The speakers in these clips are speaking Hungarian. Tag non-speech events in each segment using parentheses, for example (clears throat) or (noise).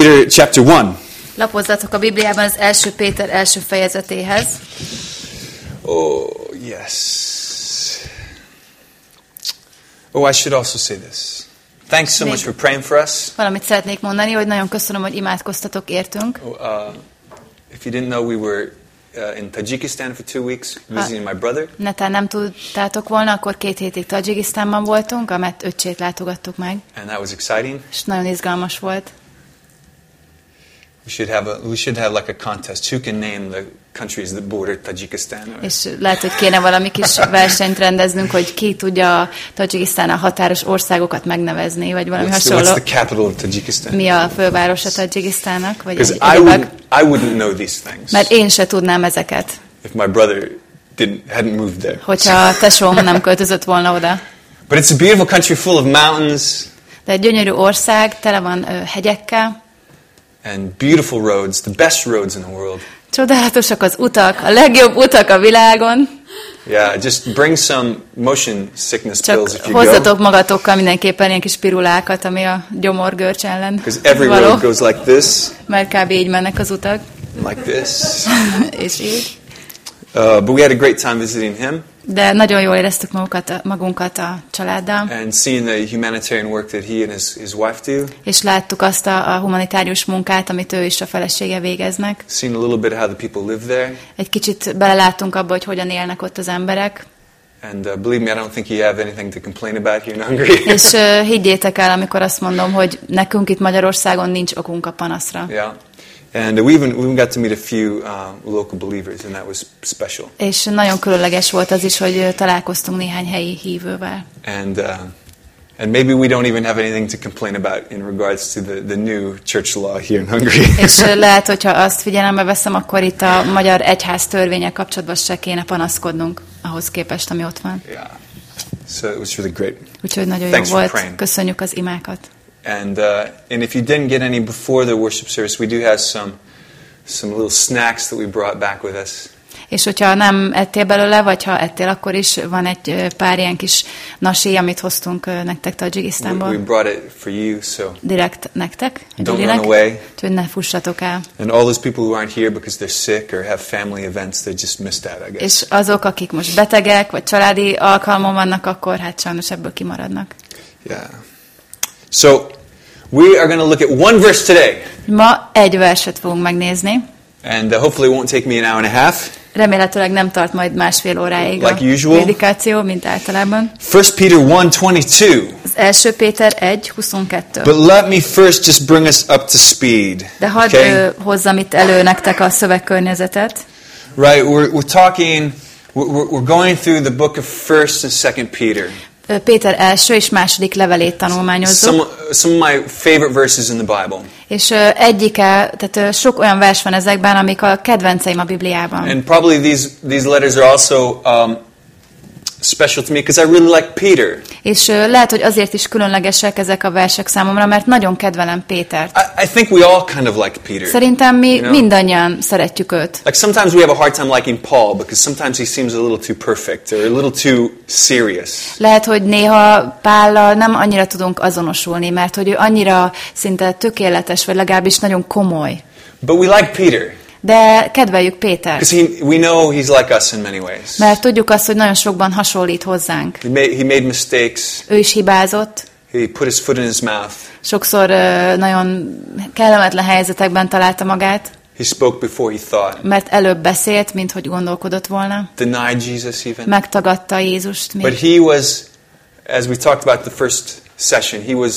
Peter chapter 1. Lapozzatok a Bibliában az első Péter első fejezetéhez. Oh, yes. Oh, I should also say this. Thanks so much for praying for us. Valamit szeretnék mondani, hogy nagyon köszönöm, hogy imádkoztatok értünk. Oh, uh, if you didn't know, we were uh, in Tajikistan for two weeks visiting my brother. Netán nem tudtátok volna, akkor két hétig Tajikisztánban voltunk, amet öccsét látogattuk meg, And that was exciting. és nagyon izgalmas volt. We should have a we should have like a contest. Who can name the countries that border Tajikistan? Or, És lehet, hogy kéne valami kis versenyt rendeznünk, hogy ki tudja a Tajikisztánnal határos országokat megnevezni, vagy valami what's, the, hasonló. what's the capital of Tajikistan? Mi a fővárosa Tajikisztának? Vagy egy, I wouldn't I wouldn't know these things Mert én se tudnám ezeket, if my brother didn't hadn't moved there. hogyha a tesóm nem költözött volna oda. But it's a beautiful country full of mountains De egy gyönyörű ország, tele van ö, hegyekkel, and beautiful roads, the best roads in the world. csodálatosak az utak, a legjobb utak a világon. Yeah, just bring some motion sickness Csak pills if you go. hozzatok magatokkal mindenképpen ilyen kis pirulákat, ami a gyomorgörcs ellen Because every való, road goes like this, mert kb. így mennek az utak, like this. (laughs) és így. Uh, but we had a great time visiting him De nagyon jól éreztük magukat, magunkat a családdal, and seeing the humanitarian work that he and his, his wife do. és láttuk azt a, a humanitárius munkát, amit ő és a felesége végeznek. Seeing a little bit how the people live there. Egy kicsit beleláttunk abba, hogy hogyan élnek ott az emberek, And uh, believe me, I don't think you have anything to complain about here in Hungary. (laughs) és (laughs) uh, higgyétek el, amikor azt mondom, hogy nekünk itt Magyarországon nincs okunk a panaszra. yeah. And we even we even got to meet a few uh, local believers, and that was special. És nagyon különleges volt az is, hogy találkoztunk néhány helyi hívővel. And uh, and maybe we don't even have anything to complain about in regards to the, the new church law here in Hungary. (laughs) És (laughs) lehet, hogyha azt figyelembe veszem, akkor itt a magyar egyház törvények kapcsolatban se kéne panaszkodnunk ahhoz képest, ami ott van. yeah. So it was really great. Úgyhogy nagyon jó Thanks for volt. praying. Köszönjük az imákat. And uh, and if you didn't get any before the worship service, we do have some some little snacks that we brought back with us. És hogyha nem ettél belőle, vagy ha ettél, akkor is van egy pár ilyen kis nasi, amit hoztunk nektek We, we Tajikisztánból. brought it for you, so Direkt nektek, Don't run away. Úgyhogy ne fussatok el. and all those people who aren't here because they're sick or have family events, they just missed out, I guess. És azok, akik most betegek, vagy családi alkalmon vannak, akkor hát sajnos ebből kimaradnak. Yeah. So we are going to look at one verse today, Ma egy verset fogunk megnézni. and uh, hopefully it won't take me an hour and a half. Remélhetőleg nem tart majd másfél óráig Like a usual. prédikáció, mint általában. 1 Peter 1:22. Az első Péter 1, 22. But let me first just bring us up to speed. De hadd okay. hozzam itt elő nektek a szövegkörnyezetet. Right, we're, we're talking, we're, we're going through the book of 1st and 2nd Peter. Péter első és második levelét tanulmányozzuk. Some, some of my favorite verses in the Bible. És egyike, tehát sok olyan vers van ezekben, amik a kedvenceim a Bibliában. And probably these, these letters are also um, special to me because I really like Peter. És lehet, hogy azért is különlegesek ezek a versek számomra, mert nagyon kedvelem Pétert. I, I think we all kind of like Peter. Szerintem mi You know? mindannyian szeretjük őt. Like sometimes we have a hard time liking Paul because sometimes he seems a little too perfect or a little too serious. Lehet, hogy néha Pállal nem annyira tudunk azonosulni, mert hogy ő annyira szinte tökéletes, vagy legalábbis nagyon komoly. But we like Peter De kedveljük Pétert, he, we know he's like us in many ways. mert tudjuk azt, hogy nagyon sokban hasonlít hozzánk. He made, he made mistakes. Ő is hibázott, He put his foot in his mouth. sokszor ö, nagyon kellemetlen helyzetekben találta magát, He spoke before he thought. mert előbb beszélt, mint hogy gondolkodott volna. Denied Jesus even. Megtagadta Jézust But még. he was, as we talked about the first session, he was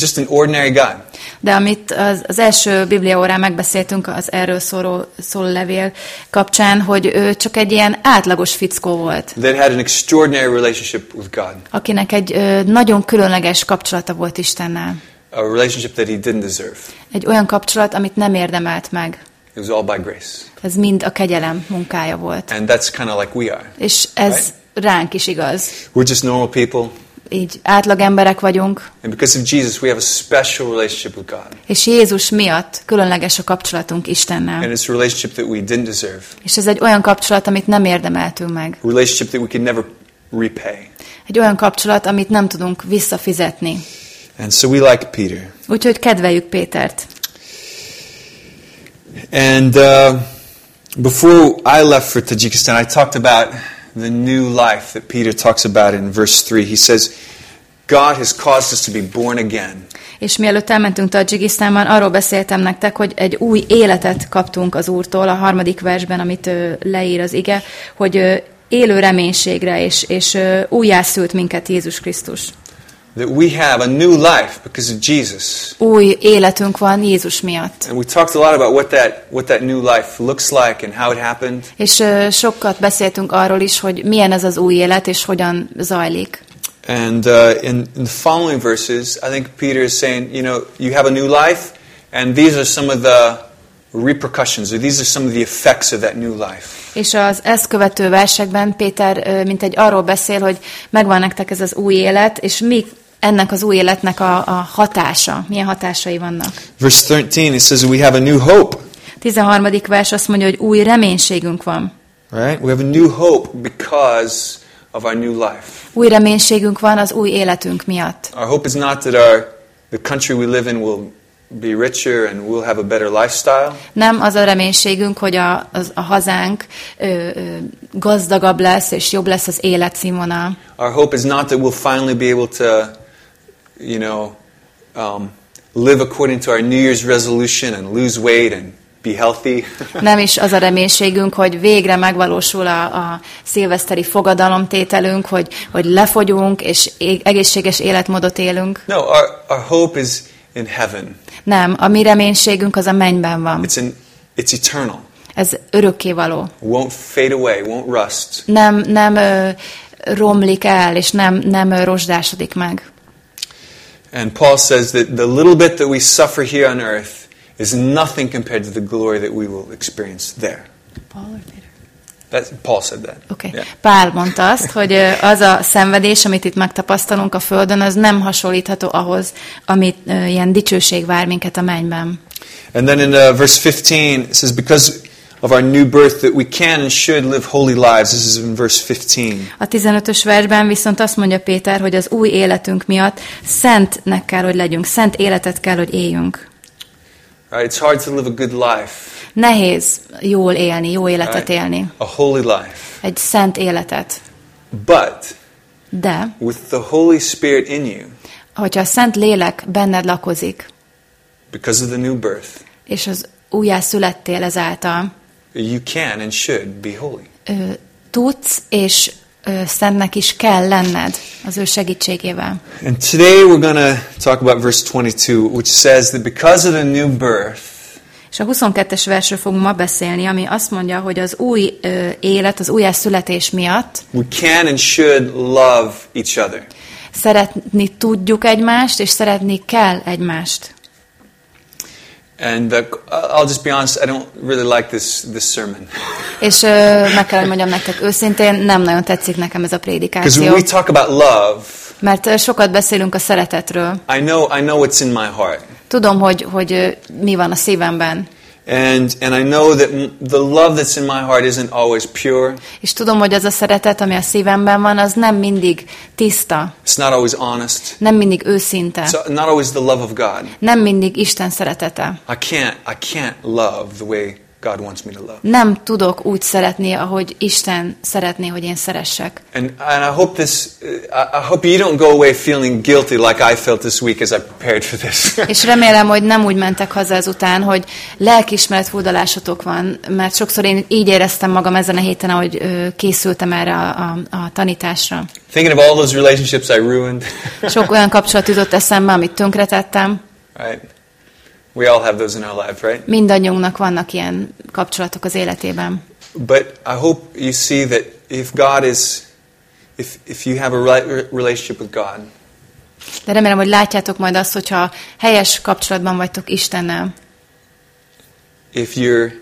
just an ordinary guy. De amit az, az első Biblia órán megbeszéltünk az erről szóló, szóló levél kapcsán, hogy ő csak egy ilyen átlagos fickó volt, That had an extraordinary relationship with God. akinek egy ö, nagyon különleges kapcsolata volt Istennel. A relationship that he didn't deserve. Egy olyan kapcsolat, amit nem érdemelt meg. It was all by grace. Ez mind a kegyelem munkája volt. And that's kind of like we are. És ez ránk is igaz. We're just normal people. Így átlag emberek vagyunk, And because of Jesus, we have a special relationship with God. és Jézus miatt különleges a kapcsolatunk Istennel. And it's a relationship that we didn't deserve. És ez egy olyan kapcsolat, amit nem érdemeltünk meg. A relationship that we could never repay. Egy olyan kapcsolat, amit nem tudunk visszafizetni. And so we like Peter. Úgyhogy kedveljük Pétert. And uh, before I left for Tajikistan, I talked about the new life that Peter talks about in verse 3. He says, God has caused us to be born again. És mielőtt elmentünk Tajikisztánban, arról beszéltem nektek, hogy egy új életet kaptunk az Úrtól a harmadik versben, amit ö, leír az ige, hogy élő reménységre, és, és újjászült minket Jézus Krisztus. That we have a new life because of Jesus. Új életünk van Jézus miatt. And we talked a lot about what that, what that new life looks like and how it happened. És sokat beszéltünk arról is, hogy milyen ez az új élet, és hogyan zajlik. And uh, in, in the following verses, I think Peter is saying, you know, you have a new life, and these are some of the repercussions, or these are some of the effects of that new life. És az ezt követő versekben Péter mint egy arról beszél, hogy megvan nektek ez az új élet, és mi ennek az új életnek a, a hatása, milyen hatásai vannak. Verse 13, it says we have a new hope, 13. vers azt mondja, hogy új reménységünk van. right? We have a new hope because of our new life. Új reménységünk van az új életünk miatt. Our hope is not that our the country we live in will be richer and we'll have a better lifestyle. Nem az a reménységünk, hogy a, az, a hazánk ö, ö, gazdagabb lesz, és jobb lesz az életszínvonal. Our hope is not that we'll finally be able to, you know, um, live according to our New Year's resolution and lose weight and be healthy. (laughs) Nem is az a reménységünk, hogy végre megvalósul a, a szilveszteri fogadalomtételünk, hogy, hogy lefogyunk, és egészséges életmódot élünk. no, our, our hope is in heaven. Nem, a mi reménységünk az a mennyben van. It's in it's eternal. Ez örökkévaló. Won't fade away, won't rust. Nem, nem ö, romlik el, és nem, nem rozsdásodik meg. And Paul says that the little bit that we suffer here on earth is nothing compared to the glory that we will experience there. Paul or That's, Paul said that. Okay. Yeah. Pál mondta azt, hogy az a szenvedés, amit itt megtapasztalunk a Földön, az nem hasonlítható ahhoz, amit ö, ilyen dicsőség vár minket a mennyben. And then in uh, verse 15, it says, Because of our new birth, that we can and should live holy lives. This is in verse 15. A 15-ös versben viszont azt mondja Péter, hogy az új életünk miatt szentnek kell, hogy legyünk, szent életet kell, hogy éljünk. Right? It's hard to live a good life, Nehéz jól élni, jó életet right? élni. a holy life. Egy szent életet. But De, with the Holy Spirit in you, hogyha a szent lélek benned lakozik, because of the new birth, és az újjá születtél ezáltal, you can and should be holy. ö, tudsz, és ö, szentnek is kell lenned az ő segítségével. And today we're to talk about verse 22, which says that because of the new birth, És a 22-es versről fogunk ma beszélni, ami azt mondja, hogy az új ö, élet, az újjá születés miatt we can and should love each other. szeretni tudjuk egymást, és szeretni kell egymást. And uh, I'll just be honest, I don't really like this, this sermon. És ö, meg kell, hogy mondjam nektek őszintén, nem nagyon tetszik nekem ez a Because prédikáció. when we talk about love, Mert sokat beszélünk a szeretetről. I know, I know what's in my heart. Tudom, hogy, hogy ö, mi van a szívemben. And, and I know that the love that's in my heart isn't always pure. És tudom, hogy az a szeretet, ami a szívemben van, az nem mindig tiszta, It's not always honest. nem mindig őszinte, It's not always the love of God. nem mindig Isten szeretete. I can't, I can't love the way God wants me to love. Nem tudok úgy szeretni, ahogy Isten szeretné, hogy én szeressek. And, and I hope this, uh, I, hope you don't go away feeling guilty like I felt this week as I prepared for this. (laughs) És remélem, hogy nem úgy mentek haza ezután, hogy lelkismeret furdalásotok van, mert sokszor én így éreztem magam ezen a héten, ahogy készültem erre a, a, a tanításra. Thinking of all those relationships I ruined. Sok olyan kapcsolat jutott eszembe, amit tönkretettem. (laughs) right? We all have those in our lives, right? Mindannyiunknak vannak ilyen kapcsolatok az életében. But I hope you see that if God is, if, if you have a right relationship with God, De remélem, hogy látjátok majd azt, hogyha helyes kapcsolatban vagytok Istennel, if you're,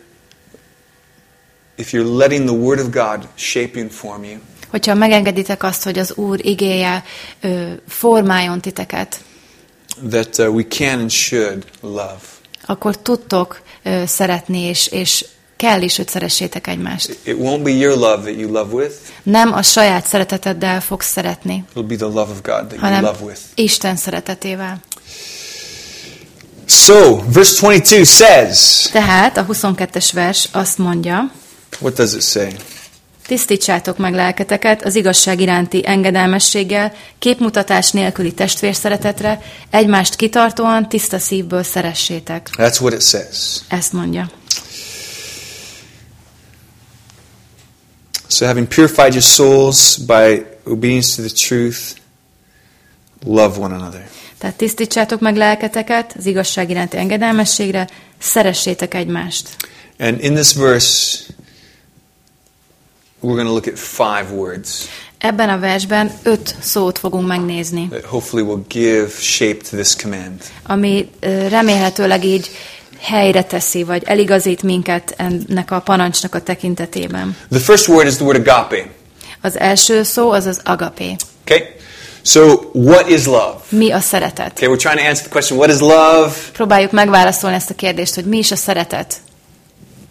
if you're letting the Word of God shape and form you, hogyha megengeditek azt, hogy az Úr igéje ö, formáljon titeket, that uh, we can and should love. akkor tudtok ö, szeretni, és, és kell is, hogy szeressétek egymást. It won't be your love that you love with, Nem a saját szereteteddel fogsz szeretni, it'll be the love of God that you love with. Isten szeretetével. So, verse 22 says, Tehát a 22-es vers azt mondja, what does it say? Tisztítsátok meg lelketeket az igazság iránti engedelmességgel, képmutatás nélküli testvérszeretetre, egymást kitartóan, tiszta szívből szeressétek. That's what it says. Ezt mondja. So, having purified your souls by obedience to the truth, love one another. Tehát tisztítsátok meg lelketeket az igazság iránti engedelmességre, szeressétek egymást. And in this verse, we're going to look at five words Ebben a versben öt szót fogunk megnézni, that hopefully will give shape to this command. ami remélhetőleg így helyre teszi, vagy eligazít minket ennek a parancsnak a tekintetében. The first word is the word agape. Az első szó az az agapé. Okay? So, what is love? Mi a szeretet? Okay, we're trying to answer the question what is love? Próbáljuk megválaszolni ezt a kérdést, hogy mi is a szeretet.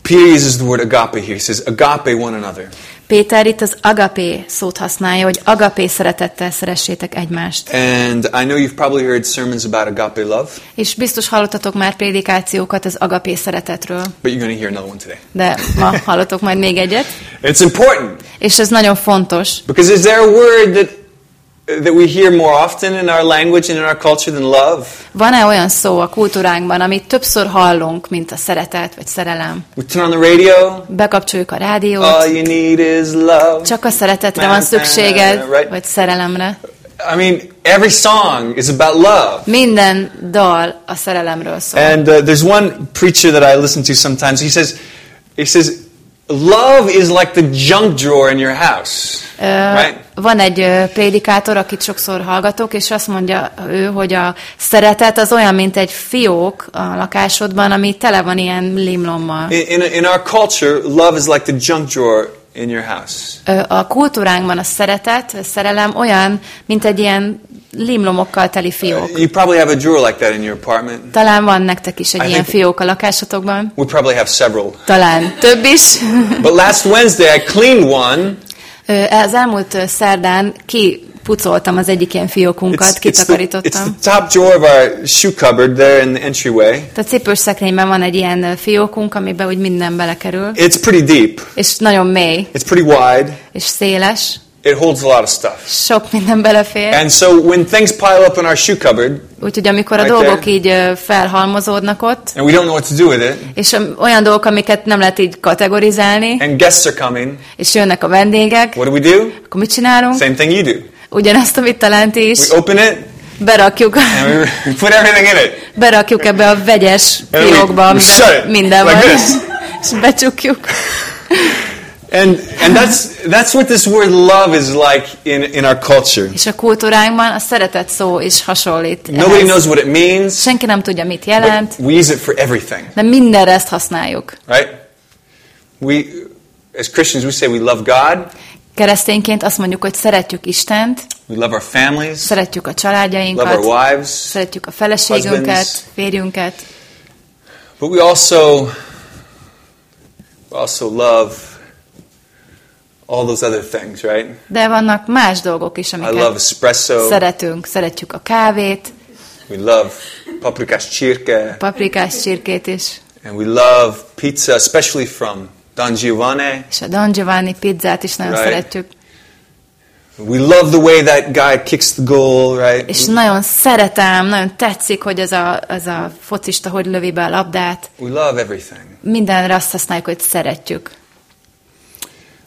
Peter uses the word agape here. He says, agape one another. Péter itt az agapé szót használja, hogy agapé szeretettel szeressétek egymást. And I know you've probably heard sermons about agape love, És biztos hallottatok már prédikációkat az agapé szeretetről, but you're going to hear another one today. de ma (laughs) hallotok majd még egyet. It's important És ez nagyon fontos, because is there a word that that we hear more often in our language and in our culture than love? Van-e olyan szó a kultúránkban, amit többször hallunk, mint a szeretet vagy szerelem? We turn on the radio. Bekapcsoljuk a rádiót, All you need is love. csak a szeretetre van szükséged, Right. vagy szerelemre. I mean, every song is about love. Minden dal a szerelemről szól. And uh, there's one preacher that I listen to sometimes. He says, he says, love is like the junk drawer in your house, right? Van egy prédikátor, akit sokszor hallgatok, és azt mondja ő, hogy a szeretet az olyan, mint egy fiók a lakásodban, ami tele van ilyen limlommal. In, our culture, love is like the junk drawer in your house. A kultúránkban a szeretet, a szerelem olyan, mint egy ilyen limlomokkal teli fiók. You probably have a drawer like that in your apartment. Talán van nektek is egy I ilyen fiók a lakásotokban, We probably have several. talán több is. (laughs) But last Wednesday, I cleaned one. Az elmúlt szerdán kipucoltam az egyik ilyen fiókunkat, It's, it's, the, it's kitakarítottam. the top drawer of our shoe cupboard there in the entryway. A cipős szekrényben van egy ilyen fiókunk, amiben úgy minden belekerül, It's pretty deep. és nagyon mély, It's pretty wide. és széles, It holds a lot of stuff. sok minden belefér. And so when things pile up in our shoe cupboard Úgyhogy amikor a Right dolgok there. így felhalmozódnak ott, and we don't know what to do with it, és olyan dolgok, amiket nem lehet így kategorizálni, and guests are coming, és jönnek a vendégek, what do we do? akkor mit csinálunk? Same thing you do. Ugyanezt, amit talán ti is, We open it berakjuk, and we put everything in it. berakjuk ebbe a vegyes fiókba, amiben minden like van, (laughs) és becsukjuk. (laughs) And and that's that's what this word love is like in, in our culture. És a kultúránkban a szeretet szó is hasonlít. Nobody ehhez. knows what it means, Senki nem tudja, mit jelent, we use it for everything, de mindenre ezt használjuk. right? We as Christians we say we love God, Keresztényként azt mondjuk, hogy szeretjük Istent, we love our families, szeretjük a love családjainkat, our wives, szeretjük a feleségünket, husbands. férjünket, but we also we also love all those other things, right? de vannak más dolgok is, I love amiket espresso. szeretünk. Szeretjük a kávét, We love paprikás csirke, paprikás csirkét is, and we love pizza, especially from Don Giovanni. és a Don Giovanni pizzát is nagyon Right. szeretjük. We love the way that guy kicks the goal, right? És nagyon szeretem, nagyon tetszik, hogy ez a, ez a focista hogy lövi be a labdát. We love everything. Mindenre azt használjuk, hogy szeretjük.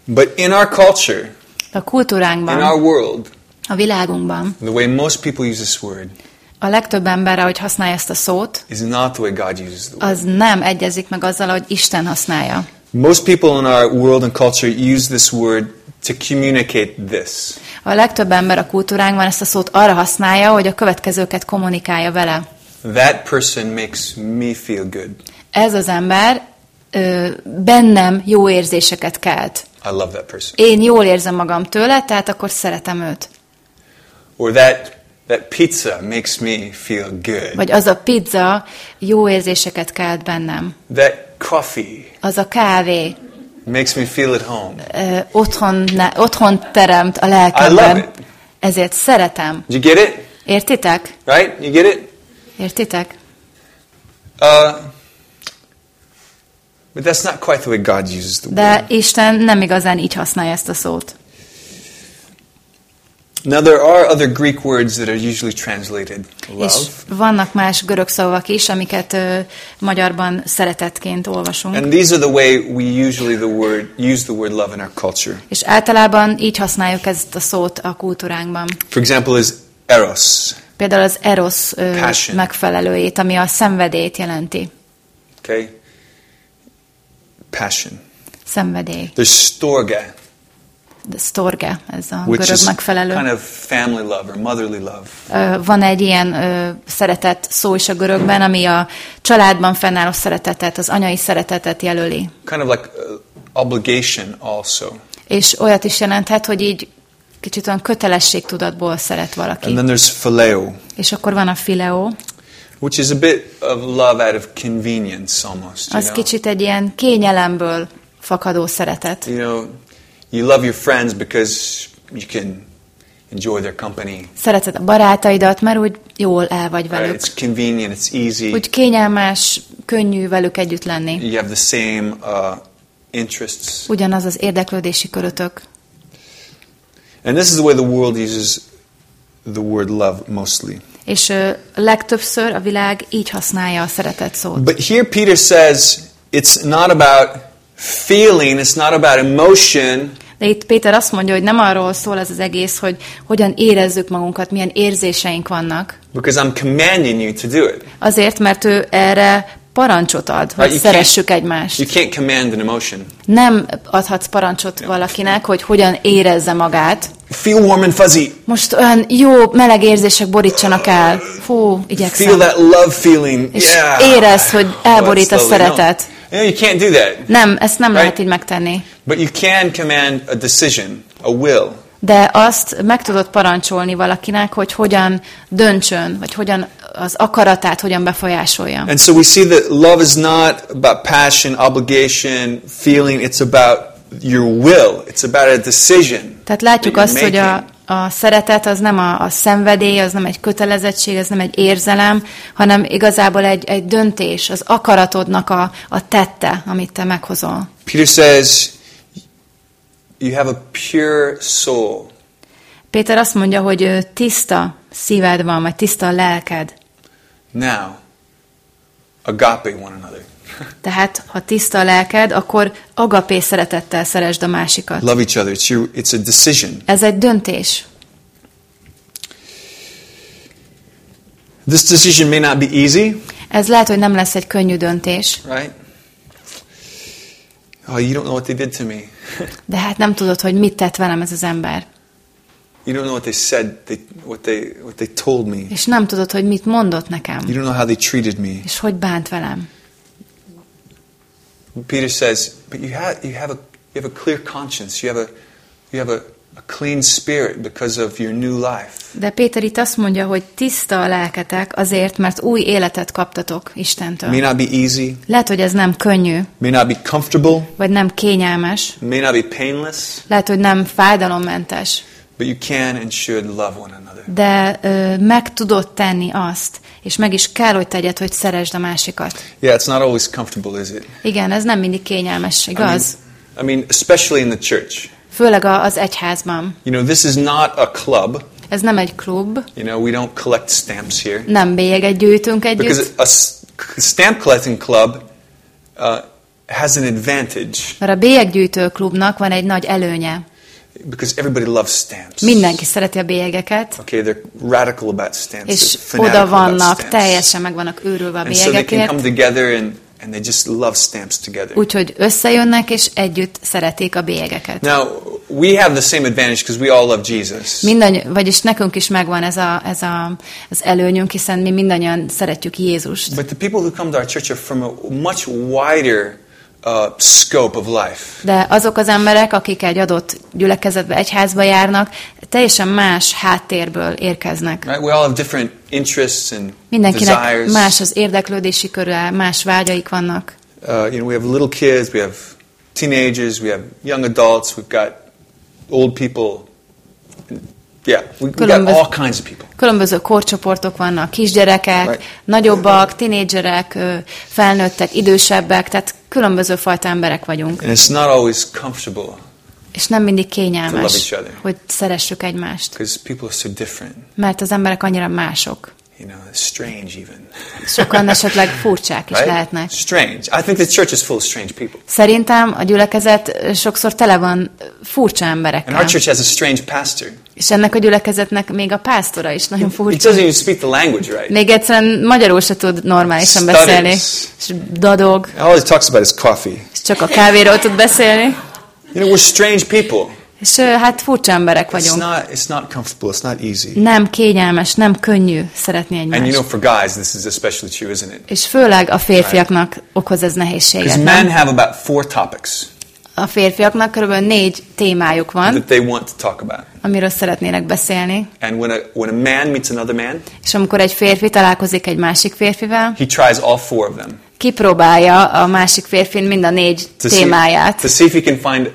But in our culture, A in kultúránkban, our world, a világunkban, the way most people use this word a legtöbb ember, ahogy használja ezt a szót, is not the way God uses the word. az nem egyezik meg azzal, hogy Isten használja. Most people in our world and culture use this word to communicate this. A legtöbb ember a kultúránkban ezt a szót arra használja, hogy a következőket kommunikálja vele. That person makes me feel good. Ez az ember ö, bennem jó érzéseket kelt. I love that person. Én jól érzem magam tőle, tehát akkor szeretem őt. Or that that pizza makes me feel good. Vagy az a pizza jó érzéseket kelt bennem. That coffee Az a kávé makes me feel at home. ö, otthon, ne, otthon teremt a I love lelkemben. it. Ezért szeretem. Did you get it? Értitek? Right? You get it? Értitek? Uh, but that's not quite the way God uses the De word. Isten nem igazán így használja ezt a szót. Now, there are other Greek words that are usually translated love. És vannak más görög szavak is, amiket ö, magyarban szeretetként olvasunk. And these are the way we usually the word, use the word love in our culture. És általában így használjuk ezt a szót a kultúránkban. For example, is eros. Például az eros ö, Passion. megfelelőjét, ami a szenvedélyt jelenti. Okay? Passion. Szenvedély. There's storge, De Storge, ez a which görög is megfelelő. kind of family love or motherly love. Van egy ilyen szeretet szó is a görögben, ami a családban fennálló szeretetet, az anyai szeretetet jelöli. Kind of like uh, obligation also. És olyat is jelenthet, hogy így kicsit olyan kötelességtudatból szeret valaki. And then there's phileo, És akkor van a fileo, which is a bit of love out of convenience almost. Az know? kicsit egy ilyen kényelemből fakadó szeretet. you know, you love your friends because you can enjoy their company. Szereted a barátaidat, mert úgy jól el vagy Right? velük. It's convenient, it's easy. Úgy kényelmes, könnyű velük együtt lenni. You have the same uh, interests. Ugyanaz az érdeklődési körötök. And this is the way the world uses the word love mostly. És ö, legtöbbször a világ így használja a szeretet szót. But here Peter says it's not about feeling, it's not about emotion, De itt Péter azt mondja, hogy nem arról szól ez az egész, hogy hogyan érezzük magunkat, milyen érzéseink vannak. because I'm commanding you to do it. Azért, mert ő erre parancsot ad, hogy Right, you szeressük egymást. You can't command an emotion. Nem adhatsz parancsot valakinek, hogy hogyan érezze magát. Feel warm and fuzzy. Most olyan jó, meleg érzések borítsanak el. Fú, Feel igyekszem. that love feeling. És yeah. érezd, hogy elborít a szeretet. No. No, you can't do that. Nem, ezt nem Right. lehet így megtenni. But you can command a decision, a will. De azt meg tudod parancsolni valakinek, hogy hogyan döntsön, vagy hogyan az akaratát hogyan befolyásolja. And so we see that love is not about passion, obligation, feeling. It's about your will. It's about a decision. Tehát látjuk azt, hogy a, making. a szeretet az nem a, a szenvedély, az nem egy kötelezettség, az nem egy érzelem, hanem igazából egy, egy döntés, az akaratodnak a, a tette, amit te meghozol. Peter says, you have a pure soul. Péter azt mondja, hogy tiszta szíved van, vagy tiszta a lelked. Now, agape one another. (laughs) Tehát, ha tiszta a lelked, akkor agapé szeretettel szeresd a másikat. Love each other. It's, your, it's a decision. Ez egy döntés. This decision may not be easy, Ez lehet, hogy nem lesz egy könnyű döntés, right? Oh, you don't know what they did to me. (laughs) de hát nem tudod, hogy mit tett velem ez az ember. You don't know what they said, they, what, they, what they told me. És nem tudod, hogy mit mondott nekem, You don't know how they treated me. és hogy bánt velem. Peter says, but you have, you have, a, you have a clear conscience. You have, a, you have a, a clean spirit because of your new life. De Péter itt azt mondja, hogy tiszta a lelketek azért, mert új életet kaptatok May Istentől. not be easy, Lehet, hogy ez nem könnyű, may not be comfortable, vagy nem kényelmes, may not be painless, lehet, hogy nem fájdalommentes, but you can and should love one another. de ö, meg tudod tenni azt, és meg is kell, hogy tegyed, hogy szeresd a másikat. Yeah, it's not always comfortable, is it? Igen, ez nem mindig kényelmes, I mean, igaz? I mean, especially in the church. Főleg a- az egyházban. You know, this is not a club. Ez nem egy klub, You know, we don't collect stamps here. nem bélyeget gyűjtünk Because együtt, a s- stamp collecting club uh, has an advantage mert a bélyeggyűjtő klubnak van egy nagy előnye. Because everybody loves stamps. Mindenki szereti a bélyegeket, Okay, they're radical about stamps. és oda about vannak, stamps. teljesen meg vannak őrülve a And so they can come bélyegekért, together and, and they just love stamps together. úgyhogy összejönnek, és együtt szeretik a bélyegeket. Now, we have the same advantage because we all love Jesus. Mindannyi, vagyis nekünk is megvan ez, a, ez a, az előnyünk, hiszen mi mindannyian szeretjük Jézust. But the people who come to our church are from a much wider uh, scope of life. De azok az emberek, akik egy adott gyülekezetbe, egyházba járnak, teljesen más háttérből érkeznek. Right? We all have different interests and Mindenkinek desires. más az érdeklődési köre, más vágyaik vannak. Uh, you know, we have little kids, we have teenagers, we have young adults, we've got old people. Yeah, we, Columbus- all kinds of people. Különböző korcsoportok vannak, kisgyerekek, Right. nagyobbak, tinédzserek, felnőttek, idősebbek, tehát különböző fajta emberek vagyunk. And it's not always comfortable És nem mindig kényelmes, hogy szeressük egymást, so mert az emberek annyira mások. You know, strange even. Sokan esetleg furcsák is Right? lehetnek. Strange. I think the church is full of strange people. Szerintem a gyülekezet sokszor tele van furcsa And emberekkel. our church has a strange pastor. És ennek a gyülekezetnek még a pásztora is nagyon furcsa. doesn't even speak the language right. Még egyszerűen magyarul se tud normálisan Stutters. beszélni. És dadog, All he talks about is coffee. és csak a kávéról tud beszélni. You know, we're strange people. És hát furcsa emberek It's vagyunk. not, it's not comfortable. It's not easy. Nem kényelmes, nem könnyű szeretni And you know, egymást. for guys, this is especially true, isn't it? És főleg a férfiaknak okoz ez nehézséget. Because men have about four topics A férfiaknak körülbelül négy témájuk van, that they want to talk about. amiről szeretnének beszélni. And when a, when a man meets another man, És amikor egy férfi találkozik egy másik férfivel, he tries all four of them kipróbálja a másik férfin mind a négy to see, témáját, to see if he can find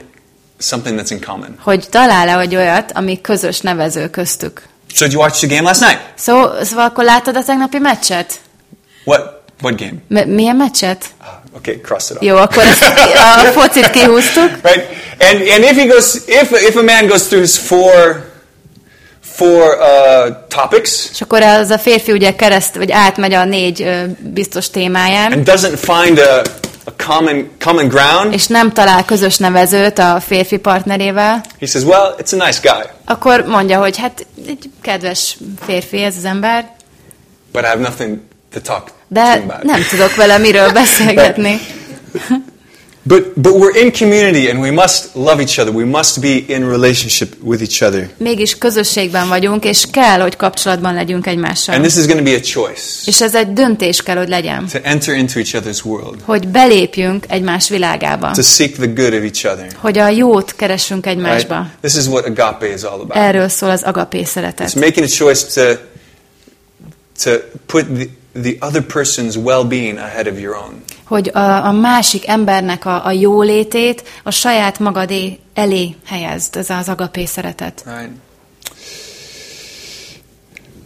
something that's in common. hogy talál-e egy olyat, ami közös nevező köztük. So, did you watch the game last night? Szó, szóval akkor láttad a tegnapi meccset? What? What game? M- milyen meccset? Ah, Okay, cross it off. Jó, akkor ezt, a focit kihúztuk. (laughs) Right? And and if he goes, if if a man goes through his four four uh, topics És akkor az a férfi ugye kereszt, vagy átmegy a négy ö, biztos témáján, and doesn't find a, a common common ground, és nem talál közös nevezőt a férfi partnerével, he says, "Well, it's a nice guy, akkor mondja, hogy hát egy kedves férfi ez az ember, but I have nothing to talk de about." nem tudok vele miről beszélgetni. But but we're in community and we must love each other. We must be in relationship with each other. Mégis közösségben vagyunk, és kell, hogy kapcsolatban legyünk egymással. And this is going to be a choice És ez egy döntés kell, hogy legyen, to enter into each other's world, hogy belépjünk egymás világába, to seek the good of each other. hogy a jót keressünk Right? egymásba. This is what agape is all about. Erről szól az agapé szeretet. It's making a choice to to put the, the other person's well-being ahead of your own. Hogy a, a másik embernek a, a jólétét a saját magadé elé helyezd, ez az agapé szeretet. Right.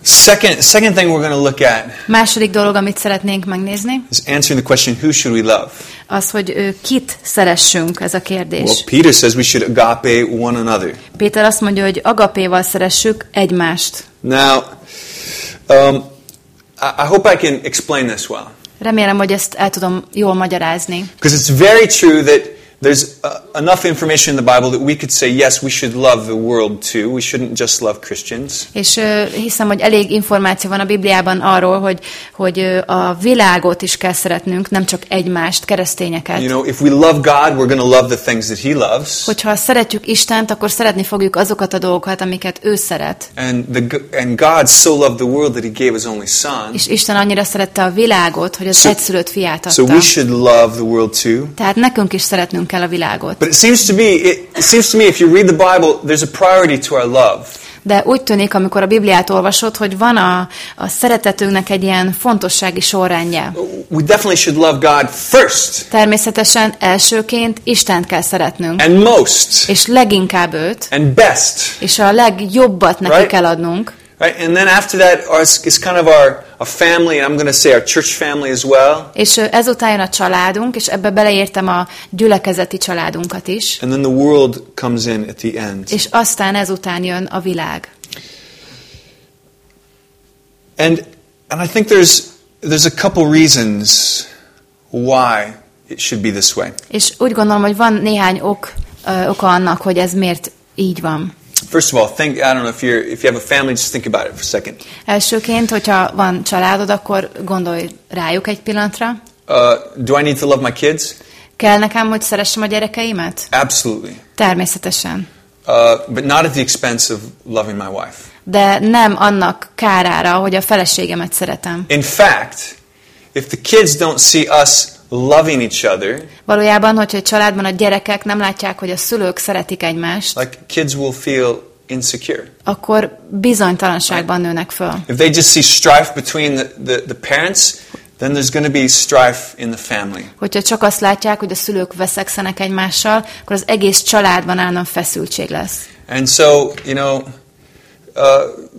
Second, second thing we're going to look at Második dolog, amit szeretnénk megnézni, is answering the question, who should we love? az, hogy ő, kit szeressünk, ez a kérdés. Well, Peter says we should agape one another. Péter azt mondja, hogy agapéval szeressük egymást. Now, um, I, hope I can explain this well. Remélem, hogy ezt el tudom jól magyarázni. Because it's very true that there's uh, enough information in the Bible that we could say, yes, we should love the world too. We shouldn't just love Christians. És ö, hiszem, hogy elég információ van a Bibliában arról, hogy, hogy ö, a világot is kell szeretnünk, nem csak egymást, keresztényeket. You know, if we love God, we're going to love the things that He loves. Hogyha szeretjük Istent, akkor szeretni fogjuk azokat a dolgokat, amiket ő szeret. And, the, and God so loved the world that He gave His only Son. És Isten annyira szerette a világot, hogy az So- egyszülött fiát So adta. we should love the world too. Tehát nekünk is szeretnünk kell a világot. But it seems to me, it, it seems to me, if you read the Bible, there's a priority to our love. De úgy tűnik, amikor a Bibliát olvasod, hogy van a, a szeretetünknek egy ilyen fontossági sorrendje. We definitely should love God first Természetesen elsőként Istent kell szeretnünk, and most és leginkább őt, and best. és a legjobbat neki Right. kell adnunk. Right? And then after that is kind of our, our family, and I'm going to say our church family as well. És ezután jön a családunk, és ebbe beleértem a gyülekezeti családunkat is, And then the world comes in at the end. és aztán ezután jön a világ. And, and I think there's, there's a couple reasons why it should be this way. És úgy gondolom, hogy van néhány ok, ö, oka annak, hogy ez miért így van. First of all, think, I don't know if, you're, if you have a family, just think about it for a second. Elsőként, hogyha van családod, akkor gondolj rájuk egy pillanatra. Uh, do I need to love my kids? Kell nekem, hogy szeressem a gyerekeimet? Absolutely. Természetesen. Uh, but not at the expense of loving my wife. De nem annak kárára, hogy a feleségemet szeretem. In fact, if the kids don't see us loving each other, Valójában, hogyha egy családban a gyerekek nem látják, hogy a szülők szeretik egymást, like kids will feel insecure. akkor bizonytalanságban nőnek föl. If they just see strife between the, the, the parents, then there's going to be strife in the family. Hogyha csak azt látják, hogy a szülők veszekszenek egymással, akkor az egész családban állandóan feszültség lesz. And so, you know, uh,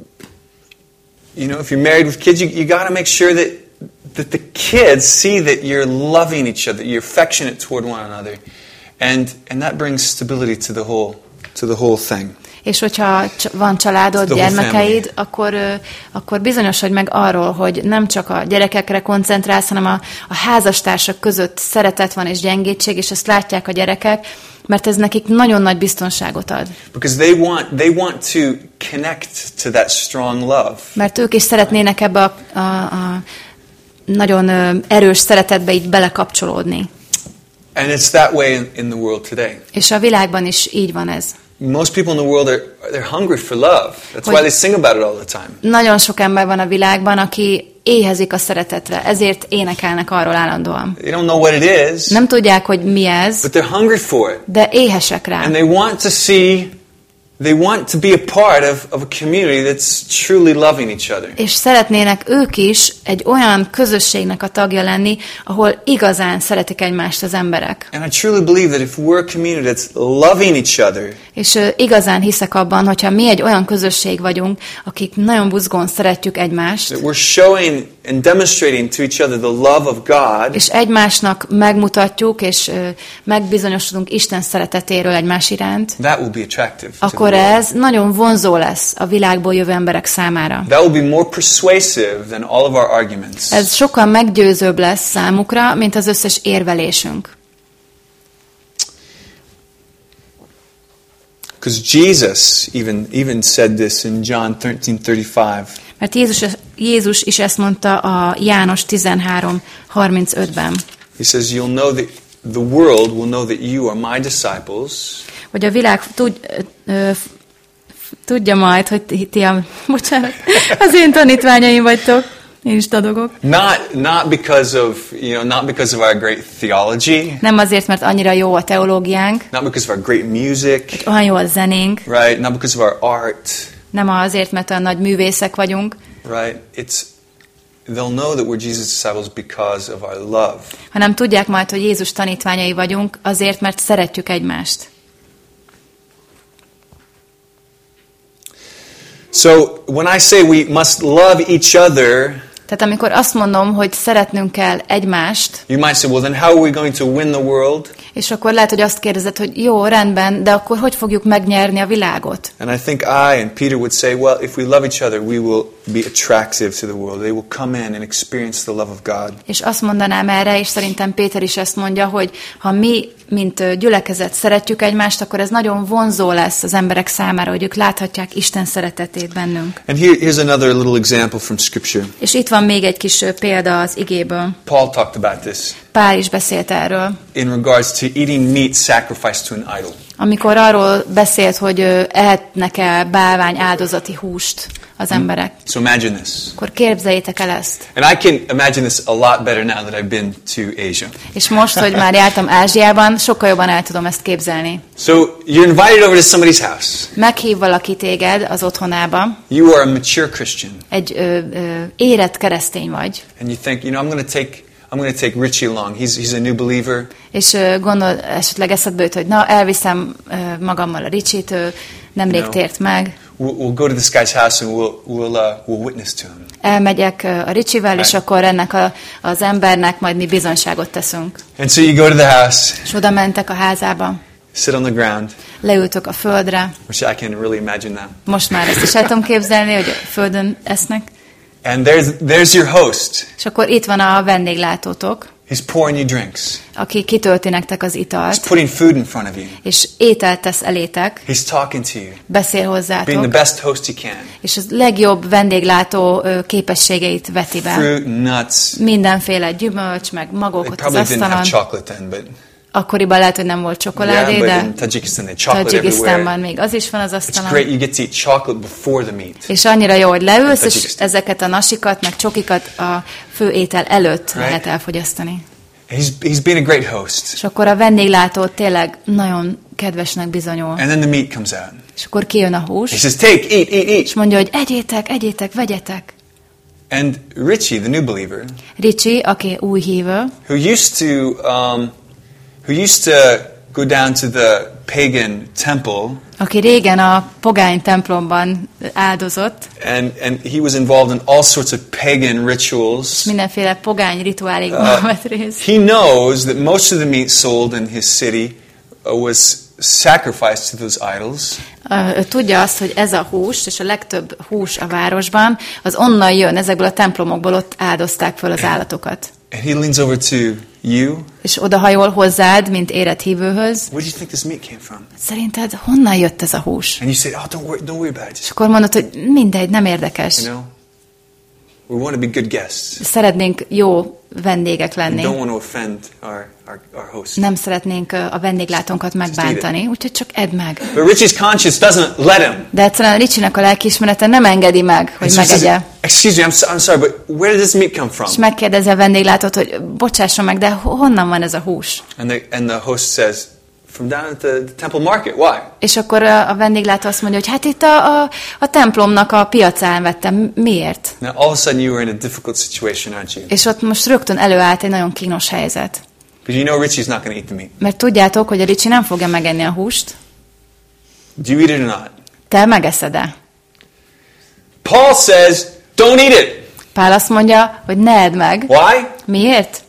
you know, if you're married with kids, you, you got to make sure that, that the kids see that you're loving each other, you're affectionate toward one another. And, and that brings stability to the whole, to the whole thing. És hogyha van családod, gyermekeid, akkor, akkor bizonyosodj meg arról, hogy nem csak a gyerekekre koncentrálsz, hanem a, a házastársak között szeretet van és gyengétség, és ezt látják a gyerekek, mert ez nekik nagyon nagy biztonságot ad. Because they want, they want to connect to that strong love. Mert ők is szeretnének ebbe a, a, a nagyon erős szeretetbe így belekapcsolódni. And it's that way in, in the world today. És a világban is így van ez. Most people in the world are they're hungry for love. That's Hogy- why they sing about it all the time. Nagyon sok ember van a világban, aki éhezik a szeretetre, ezért énekelnek arról állandóan. They don't know what it is, Nem tudják, hogy mi ez, but they're hungry for it. de éhesek rá. And they want to see they want to be a part of, of a community that's truly loving each other. És szeretnének ők is egy olyan közösségnek a tagja lenni, ahol igazán szeretik egymást az emberek. And I truly believe that if we're a community that's loving each other, És igazán hiszek abban, hogyha mi egy olyan közösség vagyunk, akik nagyon buzgón szeretjük egymást, that we're showing and demonstrating to each other the love of God, és egymásnak megmutatjuk, és megbizonyosodunk Isten szeretetéről egymás iránt, that will be attractive. akkor ez nagyon vonzó lesz a világból jövő emberek számára. That will be more persuasive than all of our arguments. Ez sokkal meggyőzőbb lesz számukra, mint az összes érvelésünk. Because Jesus even even said this in John 13:35. Mert Jézus, Jézus is ezt mondta a János 13.35-ben, He says, "You'll know that the world will know that you are my disciples. Hogy a világ tud, ö, tudja majd, hogy ti, ti a, (laughs) bocsánat, az én tanítványaim vagytok, én is dadogok. Not not because of you know not because of our great theology, Nem azért, mert annyira jó a teológiánk, not because of our great music, olyan jó a zenénk, right? Not because of our art, nem azért, mert olyan nagy művészek vagyunk, right? It's they'll know that we're Jesus' disciples because of our love. hanem tudják majd, hogy Jézus tanítványai vagyunk azért, mert szeretjük egymást. So when I say we must love each other, Tehát amikor azt mondom, hogy szeretnünk kell egymást, you might say, well, then how are we going to win the world? és akkor lehet, hogy azt kérdezed, hogy jó, rendben, de akkor hogy fogjuk megnyerni a világot? And I think I and Peter would say, well, if we love each other, we will be attractive to the world. They will come in and experience the love of God. És azt mondanám erre, és szerintem Péter is ezt mondja, hogy ha mi, mint gyülekezet szeretjük egymást, akkor ez nagyon vonzó lesz az emberek számára, hogy ők láthatják Isten szeretetét bennünk. And here, here's another little example from Scripture. És itt van még egy kis példa az igéből. Paul talked about this Pál is beszélt erről, in regards to eating meat sacrificed to an idol. Amikor arról beszélt, hogy ehetnek-e bálvány áldozati húst az emberek. So imagine this. Akkor képzeljétek el ezt. And I can imagine this a lot better now that I've been to Asia. És most, hogy már jártam Ázsiában, sokkal jobban el tudom ezt képzelni. So you're invited over to somebody's house. Meghív valaki téged az otthonába, You are a mature Christian. egy ö, ö, érett keresztény vagy, And you think, you know, I'm going to take I'm going to take Richie along. He's, he's a new believer. és ö, gondol, esetleg eszedbe jut, hogy na, elviszem ö, magammal a Ricsit, ő nemrég No. tért meg, We'll, we'll go to this guy's house and we'll, we'll, uh, we'll witness to him. elmegyek a Ricsivel, és Right. akkor ennek a, az embernek majd mi bizonyságot teszünk. And so you go to the house, És oda mentek a házába, sit on the ground, leültök a földre, which I can really imagine now. most már ezt is el tudom képzelni, hogy a földön esznek, And there's, there's your host. és akkor itt van a vendéglátótok, He's pouring you drinks. aki kitölti nektek az He's italt, putting food in front of you. és ételt tesz elétek, He's talking to you, beszél being the hozzátok, best host he can. és az legjobb vendéglátó képességeit veti be. Fruit, nuts. Mindenféle gyümölcs, meg They magok ott az probably didn't have asztalon. chocolate then, but Akkoriban lehet, hogy nem volt yeah, csokoládé, but de in Tajikistan they chocolate Tajikisztánban everywhere. még az is van az It's asztalon. great. You get to eat chocolate before the meat. És annyira jó, hogy leülsz, és ezeket a nasikat, meg csokikat a főétel előtt Right. lehet elfogyasztani. He's, he's been a great host. És akkor a vendéglátó tényleg nagyon kedvesnek bizonyul. And then the meat comes out. És akkor kijön a hús, He says, Take, eat, eat, és eat. mondja, hogy egyétek, egyétek, vegyetek. And Richie, the new believer, Ricsi, aki új hívő, who used to, um, who used to go down to the pagan temple, aki régen a pogány templomban áldozott, and, and he was involved in all sorts of pagan rituals. mindenféle pogány rituálékban Uh, vett részt. he knows that most of the meat sold in his city uh, was sacrificed to those idols. Ő tudja azt, hogy ez a hús, és a legtöbb hús a városban, az onnan jön, ezekből a templomokból ott áldozták föl az állatokat. And he leans over to you. És odahajol hozzád, mint érett hívőhöz. Where do you think this meat came from? Szerinted honnan jött ez a hús? And you say, oh, don't worry, don't worry about it. És akkor mondod, hogy mindegy, nem érdekes. you know, we want to be good guests. Szeretnénk jó vendégek lenni. don't want to offend our, our, our host. Nem szeretnénk a vendéglátónkat megbántani, úgyhogy csak edd meg. But Richie's conscience doesn't let him. De egyszerűen Ricsinek a lelkiismerete nem engedi meg, hogy so megegye. Excuse me, I'm, so, I'm sorry, but where did this meat come from? És megkérdezi a vendéglátót, hogy bocsásson meg, de ho- honnan van ez a hús? And the, and the host says, From down at the, the temple market. Why? És akkor a, a vendéglátó azt mondja, hogy hát itt a, a, a templomnak a piacán vettem. Miért? Now, all of a sudden, you were in a difficult situation, aren't you? És ott most rögtön előállt egy nagyon kínos helyzet. Because you know Richie's not going to eat the meat. Mert tudjátok, hogy a Ricsi nem fogja megenni a húst. Do you eat it or not? Te megeszed-e? Paul says, Don't eat it. Pál azt mondja, hogy ne edd meg. Why? Miért?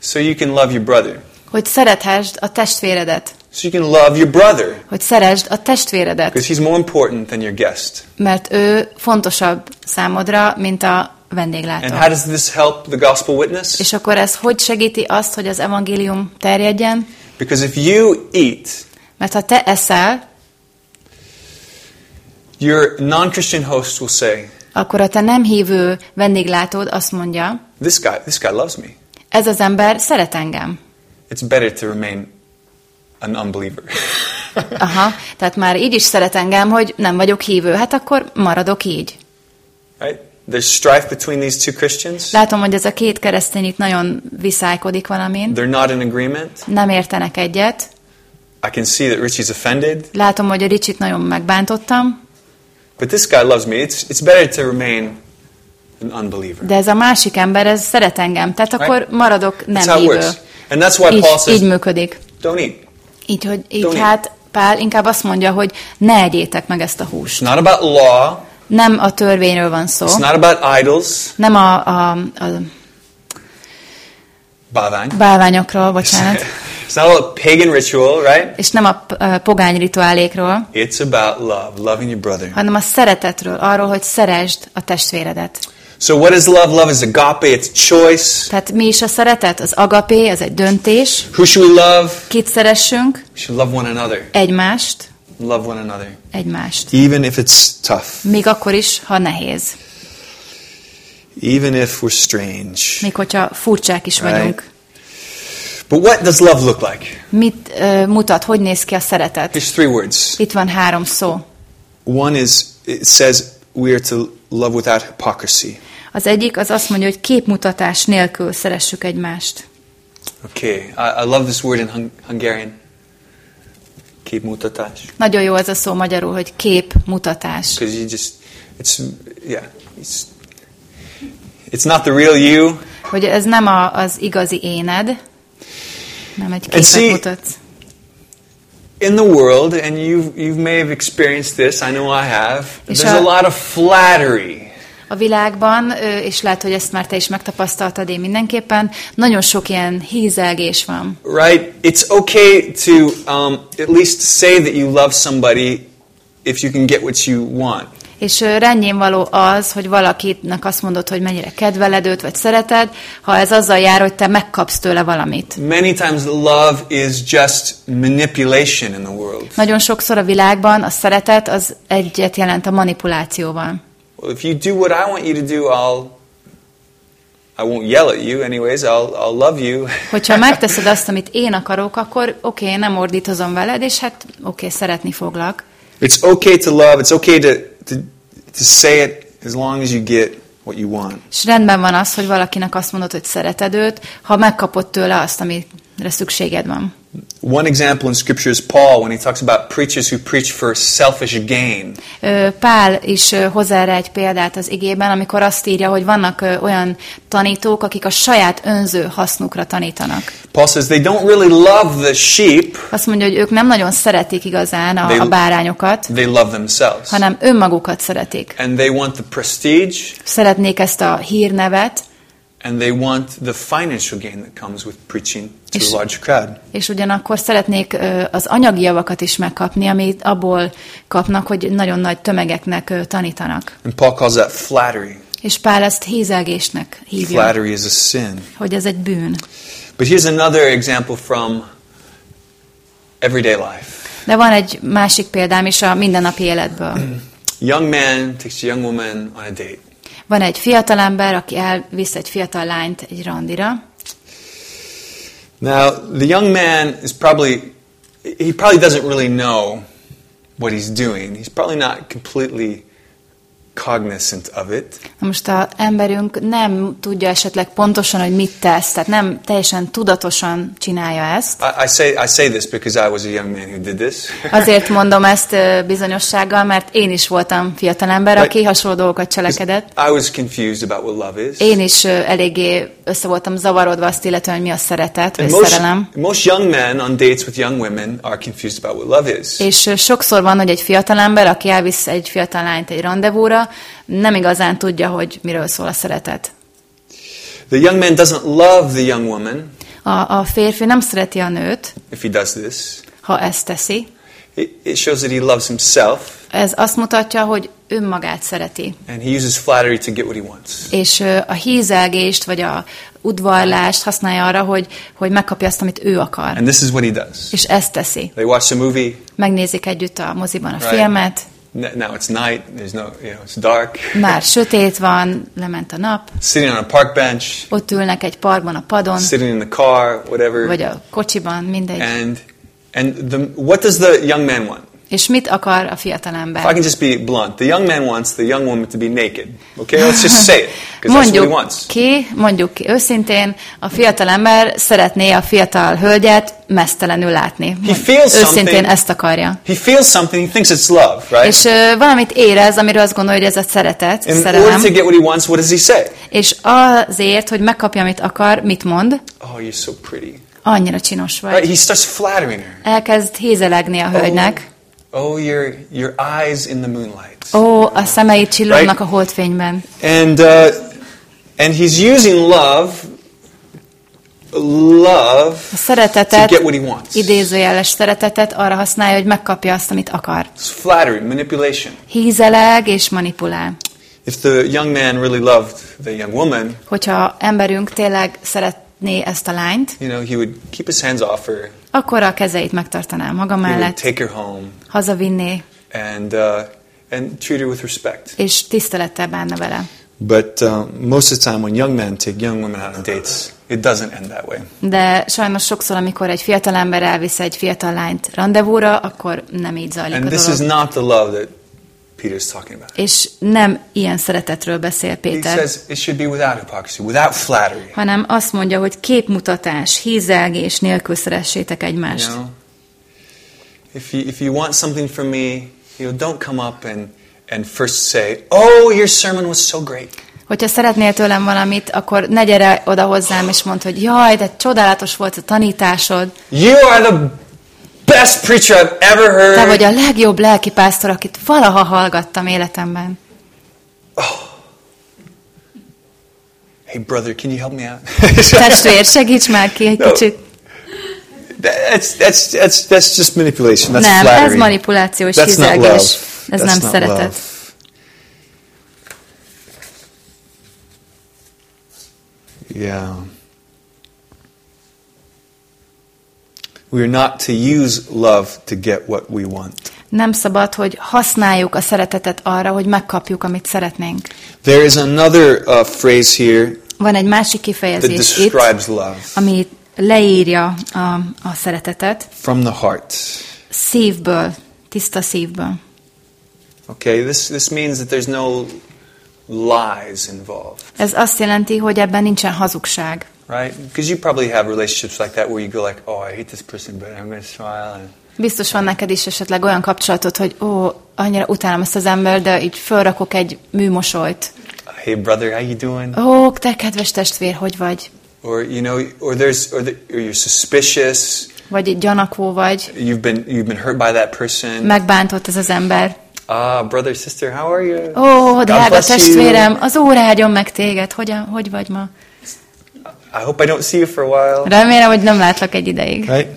So you can love your brother. Hogy szerethesd a testvéredet. So you can love your brother. Hogy szeresd a testvéredet. Because he's more important than your guest. Mert ő fontosabb számodra, mint a And vendéglátó. how does this help the gospel witness? És akkor ez hogy segíti azt, hogy az evangélium terjedjen? Because if you eat, Mert ha te eszel, your non Christian host will say, akkor a te nem hívő vendéglátód azt mondja, This guy, this guy loves me. ez az ember szeret engem. It's better to remain an unbeliever. (laughs) Aha, tehát már így is szeret engem, hogy nem vagyok hívő, hát akkor maradok így. right? There's strife between these two Christians. Látom, hogy ez a két keresztény itt nagyon viszálykodik valamin, They're not in agreement. nem értenek egyet. I can see that Richie's offended. Látom, hogy a Ricsit nagyon megbántottam, But this guy loves me. It's, it's better to remain an unbeliever. de ez a másik ember, ez szeret engem, tehát akkor maradok That's nem how it hívő. works. And that's why Így, Paul says, így működik. don't eat. Így, hogy így Don't hát Pál inkább azt mondja, hogy ne egyétek meg ezt a húst. It's not about law. Nem a törvényről van szó, It's not about idols. nem a, a, a Bavang. bálványokról, (laughs) bocsánat, It's not about pagan ritual, right? és nem a pogány rituálékról, It's about love, loving your brother. hanem a szeretetről, arról, hogy szeresd a testvéredet. So what is love? Love is agape. It's choice. Tehát mi is a szeretet? Az agapé, az egy döntés. Who should we love? Kit szeressünk? We should love one another. Egymást. Love one another. Egymást. Even if it's tough. Még akkor is, ha nehéz. Even if we're strange. Még hogyha furcsák is Right. vagyunk. But what does love look like? Mit ö, mutat, hogy néz ki a szeretet? Here's three words. Itt van három szó. One is, it says we are to love without hypocrisy. Az egyik az azt mondja, hogy képmutatás nélkül szeressük egymást. Okay, I, I love this word in Hung- Hungarian. Képmutatás. Nagyon jó ez a szó magyarul, hogy képmutatás. Because you just, it's, yeah, it's, it's not the real you. Hogy ez nem a, az igazi éned, nem egy And see- képet mutatsz. In the world, and you you may have experienced this, I know I have, there's a- lot of flattery. A világban, és lehet, hogy ezt már te is megtapasztaltad, én mindenképpen, nagyon sok ilyen hízelgés van. Right? It's okay to um, at least say that you love somebody if you can get what you want. És rendjén való az, hogy valakinek azt mondod, hogy mennyire kedveled őt, vagy szereted, ha ez azzal jár, hogy te megkapsz tőle valamit. Many times love is just manipulation in the world. Nagyon sokszor a világban a szeretet az egyet jelent a manipulációval. Well, if you do what I want you to do, I'll I won't yell at you anyways. I'll I'll love you. (laughs) Hogyha megteszed azt, amit én akarok, akkor oké, okay, nem ordítozom veled, és hát oké, okay, szeretni foglak. It's okay to love. It's okay to, to to say it as long as you get what you want. És rendben van az, hogy valakinek azt mondod, hogy szereted őt, ha megkapod tőle azt, amire szükséged van. One example in Scripture is Paul when he talks about preachers who preach for selfish gain. Pál is hozzá egy példát az igében, amikor azt írja, hogy vannak olyan tanítók, akik a saját önző hasznukra tanítanak. Paul says they don't really love the sheep, Azt mondja, hogy ők nem nagyon szeretik igazán a, a bárányokat, they love themselves. hanem önmagukat szeretik. And they want the prestige Szeretnék ezt a hírnevet, and they want the financial gain that comes with preaching to És- a large crowd. és ugyanakkor szeretnék az anyagi javakat is megkapni, amit abból kapnak, hogy nagyon nagy tömegeknek tanítanak. And Paul calls that flattery. És Pál ezt hízelgésnek hívja, Flattery is a sin. hogy ez egy bűn. But here's another example from everyday life. De van egy másik példám is a mindennapi életből. (clears throat) Young man takes a young woman on a date. Van egy fiatalember, aki elvisz egy fiatal lányt egy randira, Now, the young man is probably, he probably doesn't really know what he's doing. He's probably not completely cognizant of it. Na most az emberünk nem tudja esetleg pontosan, hogy mit tesz, tehát nem teljesen tudatosan csinálja ezt. I, I, say, I say this because I was a young man who did this. (laughs) Azért mondom ezt bizonyossággal, mert én is voltam fiatalember, But- aki hasonló dolgokat cselekedett. I was confused about what love is. Én is eléggé össze voltam zavarodva azt illetően, hogy mi a szeretet, vagy most, szerelem. most young men on dates with young women are confused about what love is. És sokszor van, hogy egy fiatalember, aki elvisz egy fiatal lányt egy rendezvúra, nem igazán tudja, hogy miről szól a szeretet. The young man doesn't love the young woman A, a férfi nem szereti a nőt, if he does this. ha ezt teszi. It, shows that he loves himself Ez azt mutatja, hogy önmagát szereti. and he uses flattery to get what he wants. És a hízelgést, vagy a udvarlást használja arra, hogy, hogy megkapja azt, amit ő akar. And this is what he does. És ezt teszi. They watch the movie. Megnézik együtt a moziban a Right. filmet, Now it's night. There's no, you know, it's dark. már sötét van, lement a nap, Sitting on a park bench, ott ülnek egy parkban a padon, sitting in the car, whatever. vagy a kocsiban, mindegy. And and the what does the young man want? És mit akar a If I fiatalember? can just be blunt, the young man wants the young woman to be naked. Okay, let's just say it because that's what he wants. ki, mondjuk ki őszintén, a fiatalember szeretné a fiatal hölgyet mesztelenül látni. He feels Őszintén ezt akarja. He feels something. He thinks it's love, right? És ö, valamit érez, amiről azt gondolja, hogy ez a szeretet, In order szerelem. to get what he wants, what does he say? És azért, hogy megkapja, amit akar, mit mond? Oh, you're so pretty. Annyira csinos vagy. Right? He starts flattering her. Elkezd hízelegni a hölgynek. Oh, your your eyes in the moonlight. Ó, a szemei csillognak a holdfényben. And uh, and he's using love, love A to szeretetet, get what he wants. idézőjeles szeretetet arra használja, hogy megkapja azt, amit akar. It's flattery, manipulation. Hízeleg és manipulál. If the young man really loved the young woman, Hogyha emberünk tényleg szeretné ezt a lányt, you know, he would keep his hands off her. akkor a kezeit megtartaná maga He would mellett, take her home hazavinné, and uh, and treat her with respect. és tisztelettel bánna vele. But uh, most of the time, when young men take young women out on dates, it doesn't end that way. De sajnos sokszor, amikor egy fiatal ember elvisz egy fiatal lányt rendezvúra, akkor nem így zajlik And a this is not the love that Peter's talking about. És nem ilyen szeretetről beszél He Péter, says it should be without hypocrisy, without flattery. hanem azt mondja, hogy képmutatás, hízelgés nélkül szeressétek egymást. You know, if you if you want something from me, you know, don't come up and and first say, "Oh, your sermon was so great." Hogyha szeretnél tőlem valamit, akkor ne gyere oda hozzám, és mondd, hogy jaj, de csodálatos volt a tanításod, You are the best preacher I've ever heard. te vagy a legjobb lelkipásztor, akit valaha hallgattam életemben. Hey, brother, can you help me out? (laughs) Testvér, segíts már ki egy No. kicsit. that's that's that's that's just manipulation. That's nem, flattery. ez manipuláció és hízelgés. Ez That's nem szeretet. love. Yeah. We are not to use love to get what we want. Nem szabad, hogy használjuk a szeretetet arra, hogy megkapjuk, amit szeretnénk. There is another uh, phrase here Van egy másik kifejezés itt, love ami leírja a, a szeretetet. from the heart. Szívből, tiszta szívből. Okay, this, this means that there's no lies involved. Ez azt jelenti, hogy ebben nincsen hazugság. Right? Because you probably have relationships like that where you go like, oh, I hate this person, but I'm going to smile. And Biztos van neked is esetleg olyan kapcsolatod, hogy ó, annyira utálom ezt az ember, de így fölrakok egy műmosolyt. hey, brother, how you doing? Ó, te kedves testvér, hogy vagy? Or you know, or there's, or, the, or you're suspicious. Vagy gyanakvó vagy, You've been you've been hurt by that person. megbántott ez az ember. Ah, brother, sister, how are you? Ó, drága bless you. testvérem, az Úr áldjon meg téged, hogyan, hogy vagy ma? I hope I don't see you for a while. Remélem, hogy nem látlak egy ideig. Right?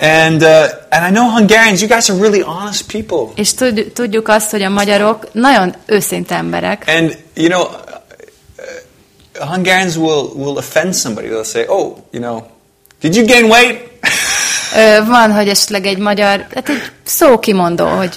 And uh, and I know Hungarians, you guys are really honest people. És tud, tudjuk azt, hogy a magyarok nagyon őszinte emberek, And you know, uh, Hungarians will will offend somebody. They'll say, "Oh, you know, did you gain weight?" Van, hogy esetleg egy magyar, hát egy szókimondó, hogy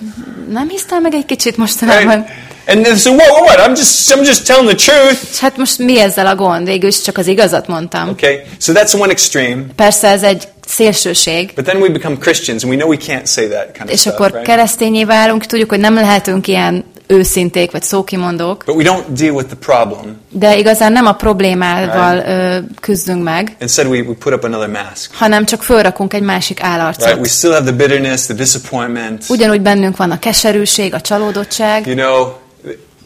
nem hisztél meg egy kicsit mostanában? right? And they say, "Whoa, what? I'm just I'm just telling the truth." És hát most mi ezzel a gond? Végül is csak az igazat mondtam. Okay, so that's one extreme. Persze ez egy szélsőség, But then we become Christians, and we know we can't say that kind of és stuff, akkor right? keresztényé válunk, tudjuk, hogy nem lehetünk ilyen őszinték vagy szókimondók, But we don't deal with the problem. de igazán nem a problémával ö, küzdünk meg, Instead, we, we put up another mask. hanem csak fölrakunk egy másik Right? We állarcot. still have the bitterness, the disappointment. Ugyanúgy bennünk van a keserűség, a csalódottság, You know,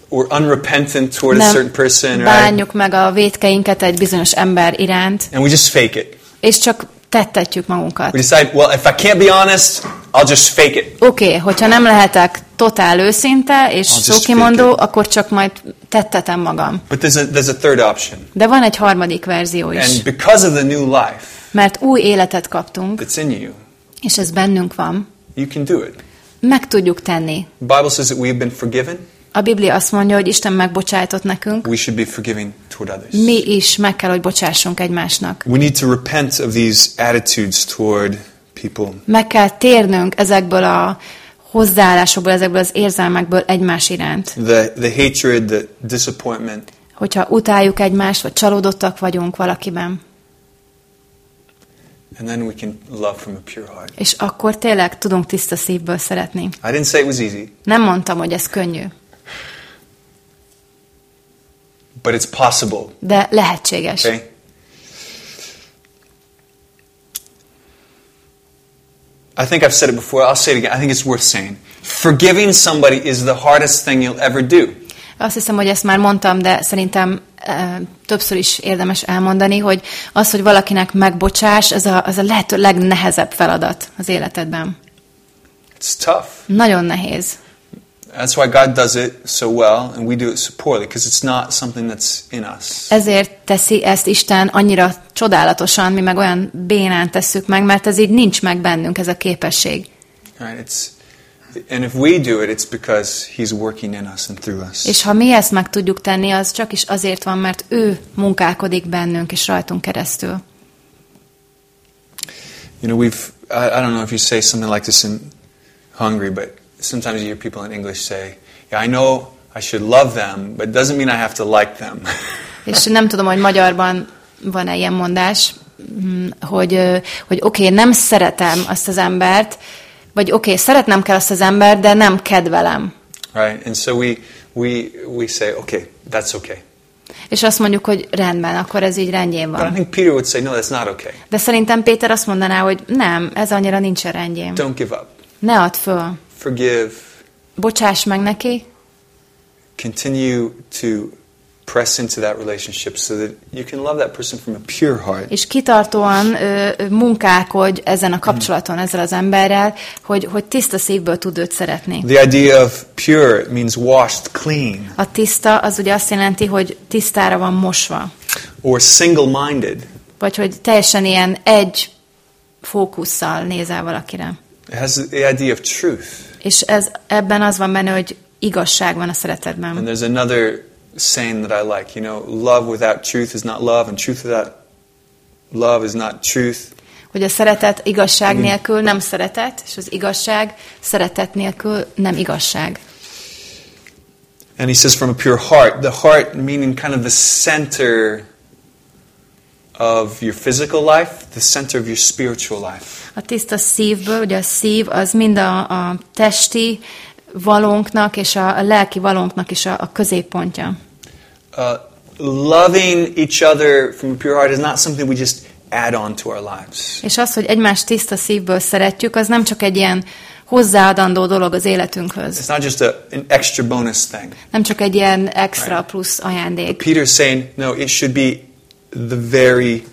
we're unrepentant toward a certain nem person, right? bánjuk meg a vétkeinket egy bizonyos ember iránt, And we just fake it. és csak tettetjük magunkat. We decide, well, if I can't be honest, I'll just fake it. Oké, okay, hogyha nem lehetek totál őszinte és szókimondó, akkor csak majd tettetem magam. But there's a, there's a third option. De van egy harmadik verzió is, And because of the new life mert új életet kaptunk, that's in you, és ez bennünk van, you can do it. meg tudjuk tenni. The Bible says that we have been forgiven. A Biblia azt mondja, hogy Isten megbocsájtott nekünk, We should be forgiving toward others. mi is meg kell, hogy bocsássunk egymásnak. We need to repent of these attitudes toward people. Meg kell térnünk ezekből a hozzáállásokból, ezekből az érzelmekből egymás iránt. The, the hatred, the disappointment. Hogyha utáljuk egymást, vagy csalódottak vagyunk valakiben, And then we can love from a pure heart. és akkor tényleg tudunk tiszta szívből szeretni. I didn't say it was easy, Nem mondtam, hogy ez könnyű, but it's possible. de lehetséges. Okay? I think I've said it before. I'll say it again. I think it's worth saying. Forgiving somebody is the hardest thing you'll ever do. Azt hiszem, hogy ezt már mondtam, de szerintem e, többször is érdemes elmondani, hogy az, hogy valakinek megbocsás, ez a, az a lehető legnehezebb feladat az életedben. It's tough. Nagyon nehéz. That's why God does it so well, and we do it so poorly, because it's not something that's in us. Ezért teszi ezt Isten annyira csodálatosan, mi meg olyan bénán tesszük meg, mert ez így nincs meg bennünk, ez a képesség. Right? It's, and if we do it, it's because He's working in us and through us. És ha mi ezt meg tudjuk tenni, az csak is azért van, mert ő munkálkodik bennünk és rajtunk keresztül. You know, we've, I, I don't know if you say something like this in Hungary, but sometimes you hear people in English say, Yeah, I know I should love them, but it doesn't mean I have to like them. (laughs) És nem tudom, hogy magyarban van-e ilyen mondás, mm, hogy, hogy oké, okay, nem szeretem azt az embert, vagy oké, okay, szeretnem kell azt az embert, de nem kedvelem. right? And so we, we, we say, Okay, that's okay. És azt mondjuk, hogy rendben, akkor ez így rendjén But I van. think Peter would say, No, that's not okay. De szerintem Péter azt mondaná, hogy nem, ez annyira nincsen rendjén. Don't give up. Ne add föl. Forgive. Bocsáss meg neki, Continue to press into that relationship so that you can love that person from a pure heart. és kitartóan ö, munkálkodj ezen a kapcsolaton, ezzel az emberrel, hogy, hogy tiszta szívből tud őt szeretni. The idea of pure means washed clean A tiszta az ugye azt jelenti, hogy tisztára van mosva. or single minded. Vagy hogy teljesen ilyen egy fókusszal nézel valakire. It has the idea of truth. És ez, ebben az van benne, hogy igazság van a And szeretetben. there's another saying that I like, you know, love without truth is not love, and truth without love is not truth. Hogy a szeretet igazság nélkül nem szeretet, és az igazság szeretet nélkül nem igazság. And he says from a pure heart, the heart meaning kind of the center of your physical life, the center of your spiritual life. A tiszta szívből, ugye a szív az mind a, a testi valónknak és a, a lelki valónknak is a, a középpontja. Uh, loving each other from a pure heart is not something we just add on to our lives. És az, hogy egymást tiszta szívből szeretjük, az nem csak egy ilyen hozzáadandó dolog az életünkhöz. It's not just a, an extra bonus thing. Nem csak egy ilyen extra plusz ajándék. Peter's saying, no, it should be the very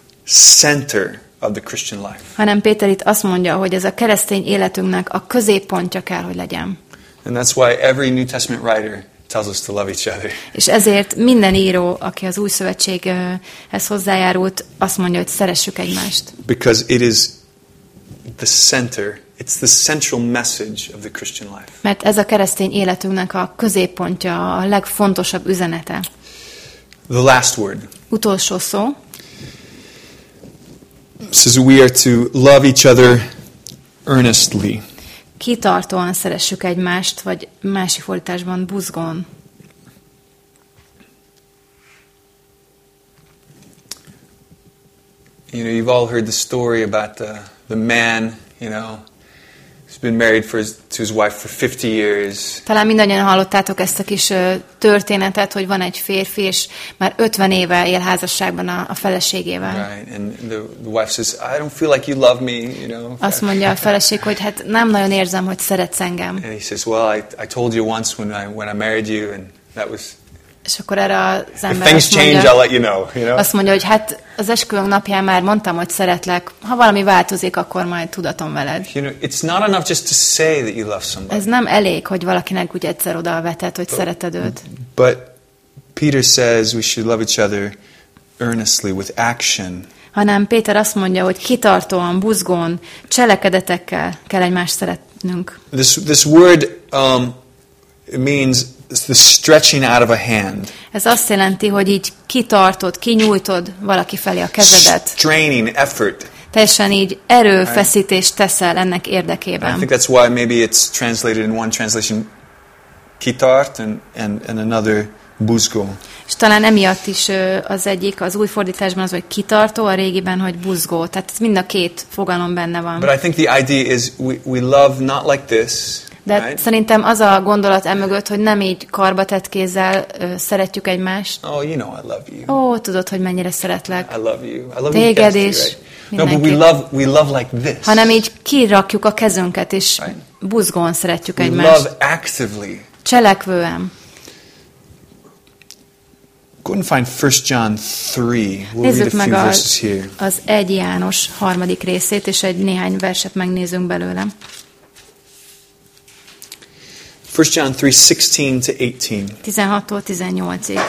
center of the Christian life. Hanem Péter itt azt mondja, hogy ez a keresztény életünknek a középpontja kell, hogy legyen. And that's why every New Testament writer tells us to love each other. És ezért minden író, aki az új szövetséghez hozzájárult, azt mondja, hogy szeressük egymást. Because it is the center, it's the central message of the Christian life. Mert ez a keresztény életünknek a középpontja, a legfontosabb üzenete. The last word Utolsó szó. says we are to love each other earnestly. Kitartóan szeressük egymást, vagy másik fordításban buzgón. You know, you've all heard the story about the, the man, you know, been married for his, to his wife for 50 years. Talán mindannyian hallottátok ezt a kis ö, történetet, hogy van egy férfi, és már 50 éve él házasságban a, a feleségével. Right? And the, the wife says, I don't feel like you love me, you know. Azt mondja a feleség, hogy hát nem nagyon érzem, hogy szeretsz engem. And he says, Well, I, I told you once when I, when I married you, and that was. És akkor erre az If ember things azt change, mondja, I'll let you know, you know. azt mondja, hogy hát az esküvőnk napján már mondtam, hogy szeretlek. Ha valami változik, akkor majd tudatom veled. You know, it's not enough just to say that you love somebody. Ez nem elég, hogy valakinek úgy egyszer oda vetett, hogy szereted őt. But Peter says we should love each other earnestly with action. Hanem Péter azt mondja, hogy kitartóan, buzgón, cselekedetekkel kell egymást szeretnünk. This, this word um, means the stretching out of a hand, Ez azt jelenti, hogy így kitartod, kinyújtod valaki felé a kezedet. straining, effort. Teljesen így erőfeszítést teszel ennek I érdekében. think that's why maybe it's translated in one translation kitart and, and, and another buzgo. És talán emiatt is az egyik, az új fordításban az, hogy kitartó, a régiben, hogy buzgó. Tehát mind a két fogalom benne van. But I think the idea is we, we love not like this, De right? szerintem az a gondolat emögött, hogy nem így karba tett kézzel ö, szeretjük egymást. Oh, you know I love you. Ó, tudod, hogy mennyire szeretlek. I love you. I love Téged you, is, right? No, but we love we love like this. Hanem így kirakjuk a kezünket, és Right. buzgón szeretjük we egymást. love actively. Cselekvően. Go and find 1 John 3. We'll read a Nézzük meg few a, az 1 János harmadik részét, és egy néhány verset megnézünk belőle. 1 John 3, 16 to 18. 16-tól 18-ig.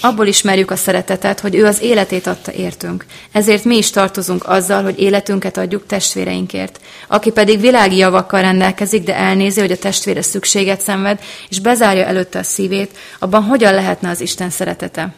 Abból ismerjük a szeretetet, hogy ő az életét adta értünk. Ezért mi is tartozunk azzal, hogy életünket adjuk testvéreinkért. Aki pedig világi javakkal rendelkezik, de elnézi, hogy a testvére szükséget szenved, és bezárja előtte a szívét, abban hogyan lehetne az Isten szeretete?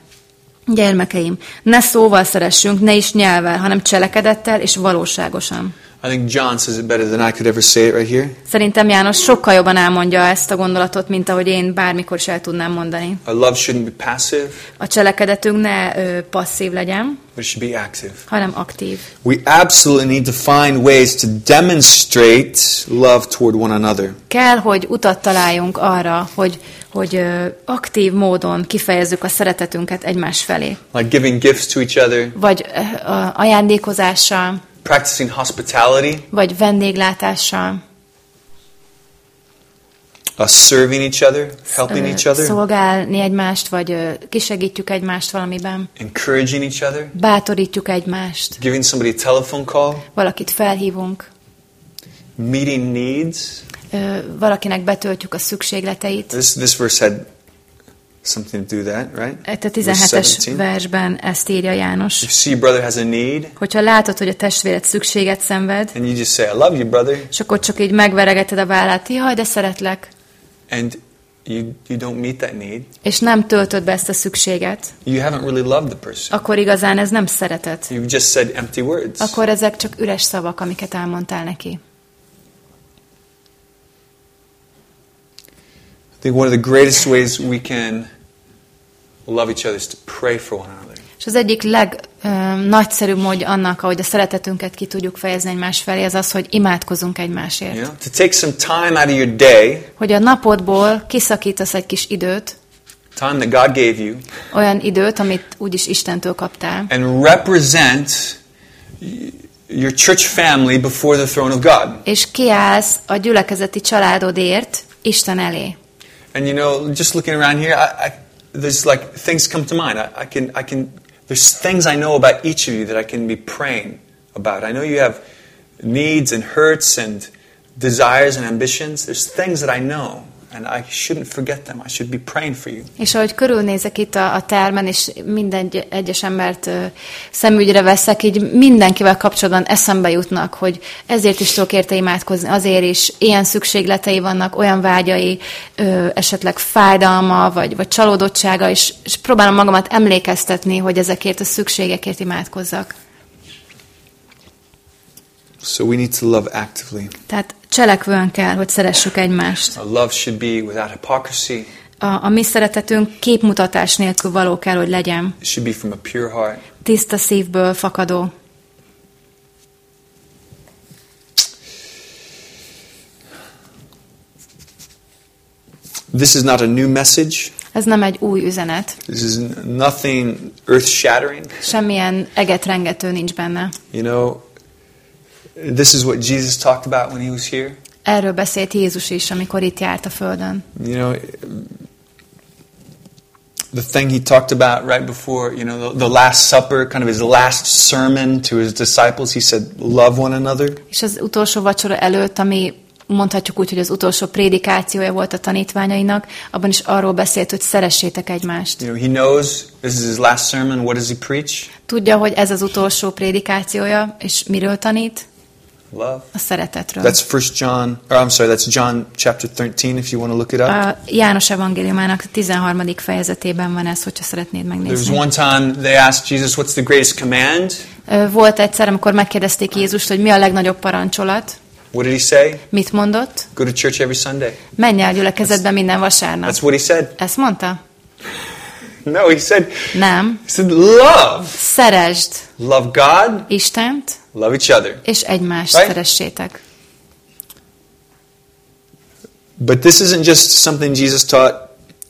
Gyermekeim, ne szóval szeressünk, ne is nyelvel, hanem cselekedettel és valóságosan. I think John says it better than I could ever say it right here. Szerintem János sokkal jobban elmondja ezt a gondolatot, mint ahogy én bármikor is el tudnám mondani. Our love shouldn't be passive, A cselekedetünk ne ö, passzív legyen, but it should be active. hanem aktív. We absolutely need to find ways to demonstrate love toward one another. Kell, hogy utat találjunk arra, hogy, hogy ö, aktív módon kifejezzük a szeretetünket egymás felé. Like giving gifts to each other, Vagy ö, ajándékozással, practicing hospitality, vagy vendéglátással, us serving each other, helping each other, szolgálni egymást, vagy ö, kisegítjük egymást valamiben, encouraging each other, bátorítjuk egymást, giving somebody a telephone call, valakit felhívunk, meeting needs. ö, valakinek betöltjük a szükségleteit. This this verse had something to do that, right? A Verse 17-es 17. versben ezt írja János. If see brother has a need, Hogyha látod, hogy a testvéred szükséget szenved, and you just say, "I love you, brother," és akkor csak így megveregeted a vállát, jaj, de szeretlek, and you you don't meet that need, és nem töltöd be ezt a szükséget, you haven't really loved the person. akkor igazán ez nem szeretet. You've just said empty words. Akkor ezek csak üres szavak, amiket elmondtál neki. I think one of the greatest ways we can love each other is to pray for one another. És az egyik legnagyszerűbb módja annak, ahogy a szeretetünket ki tudjuk fejezni egymás felé, az az, hogy imádkozunk egymásért. Know, to take some time out of your day Hogy a napodból kiszakítasz egy kis időt, time that God gave you, olyan időt, amit úgyis Istentől kaptál, and represent your church family before the throne of God. és kiállsz a gyülekezeti családodért Isten elé. And you know, just looking around here, I, I, there's like things come to mind. I, I can, I can. There's things I know about each of you that I can be praying about. I know you have needs and hurts and desires and ambitions. There's things that I know, and I shouldn't forget them. I should be praying for you. És ahogy körülnézek itt a, a termen, és minden egy- egyes embert ö, szemügyre veszek, így mindenkivel kapcsolatban eszembe jutnak, hogy ezért is tudok érte imádkozni, azért is ilyen szükségletei vannak, olyan vágyai, ö, esetleg fájdalma, vagy, vagy csalódottsága, és, és próbálom magamat emlékeztetni, hogy ezekért a szükségekért imádkozzak. So we need to love actively. Tehát cselekvően kell, hogy szeressük egymást. Our love should be without hypocrisy. A, a mi szeretetünk képmutatás nélkül való kell, hogy legyen. It should be from a pure heart. Tiszta szívből fakadó. This is not a new message. Ez nem egy új üzenet. This is nothing earth shattering. Semmilyen egetrengető nincs benne. You know, this is what Jesus talked about when he was here. Erről beszélt Jézus is, amikor itt járt a Földön. You know, the thing he talked about right before, you know, the, the Last Supper, kind of his last sermon to his disciples, he said, Love one another. És az utolsó vacsora előtt, ami mondhatjuk úgy, hogy az utolsó prédikációja volt a tanítványainak, abban is arról beszélt, hogy szeressétek egymást. You know, he knows this is his last sermon. What does he preach? Tudja, hogy ez az utolsó prédikációja, és miről tanít? Love. A szeretetről. That's First John, or I'm sorry, that's John chapter 13, if you want to look it up. A János evangéliumának 13. fejezetében van ez, hogyha szeretnéd There was megnézni. one time they asked Jesus, What's the greatest command? Volt egyszer, amikor megkérdezték Jézust, hogy mi a legnagyobb parancsolat. What did he say? Mit mondott? Go to church every Sunday. Menj el gyülekezetbe minden vasárnap. That's what he said. Ezt mondta? No, he said, Nem. he said, Love. Szeresd Love God, Istent, love each other. és egymást Right? szeressétek. But this isn't just something Jesus taught,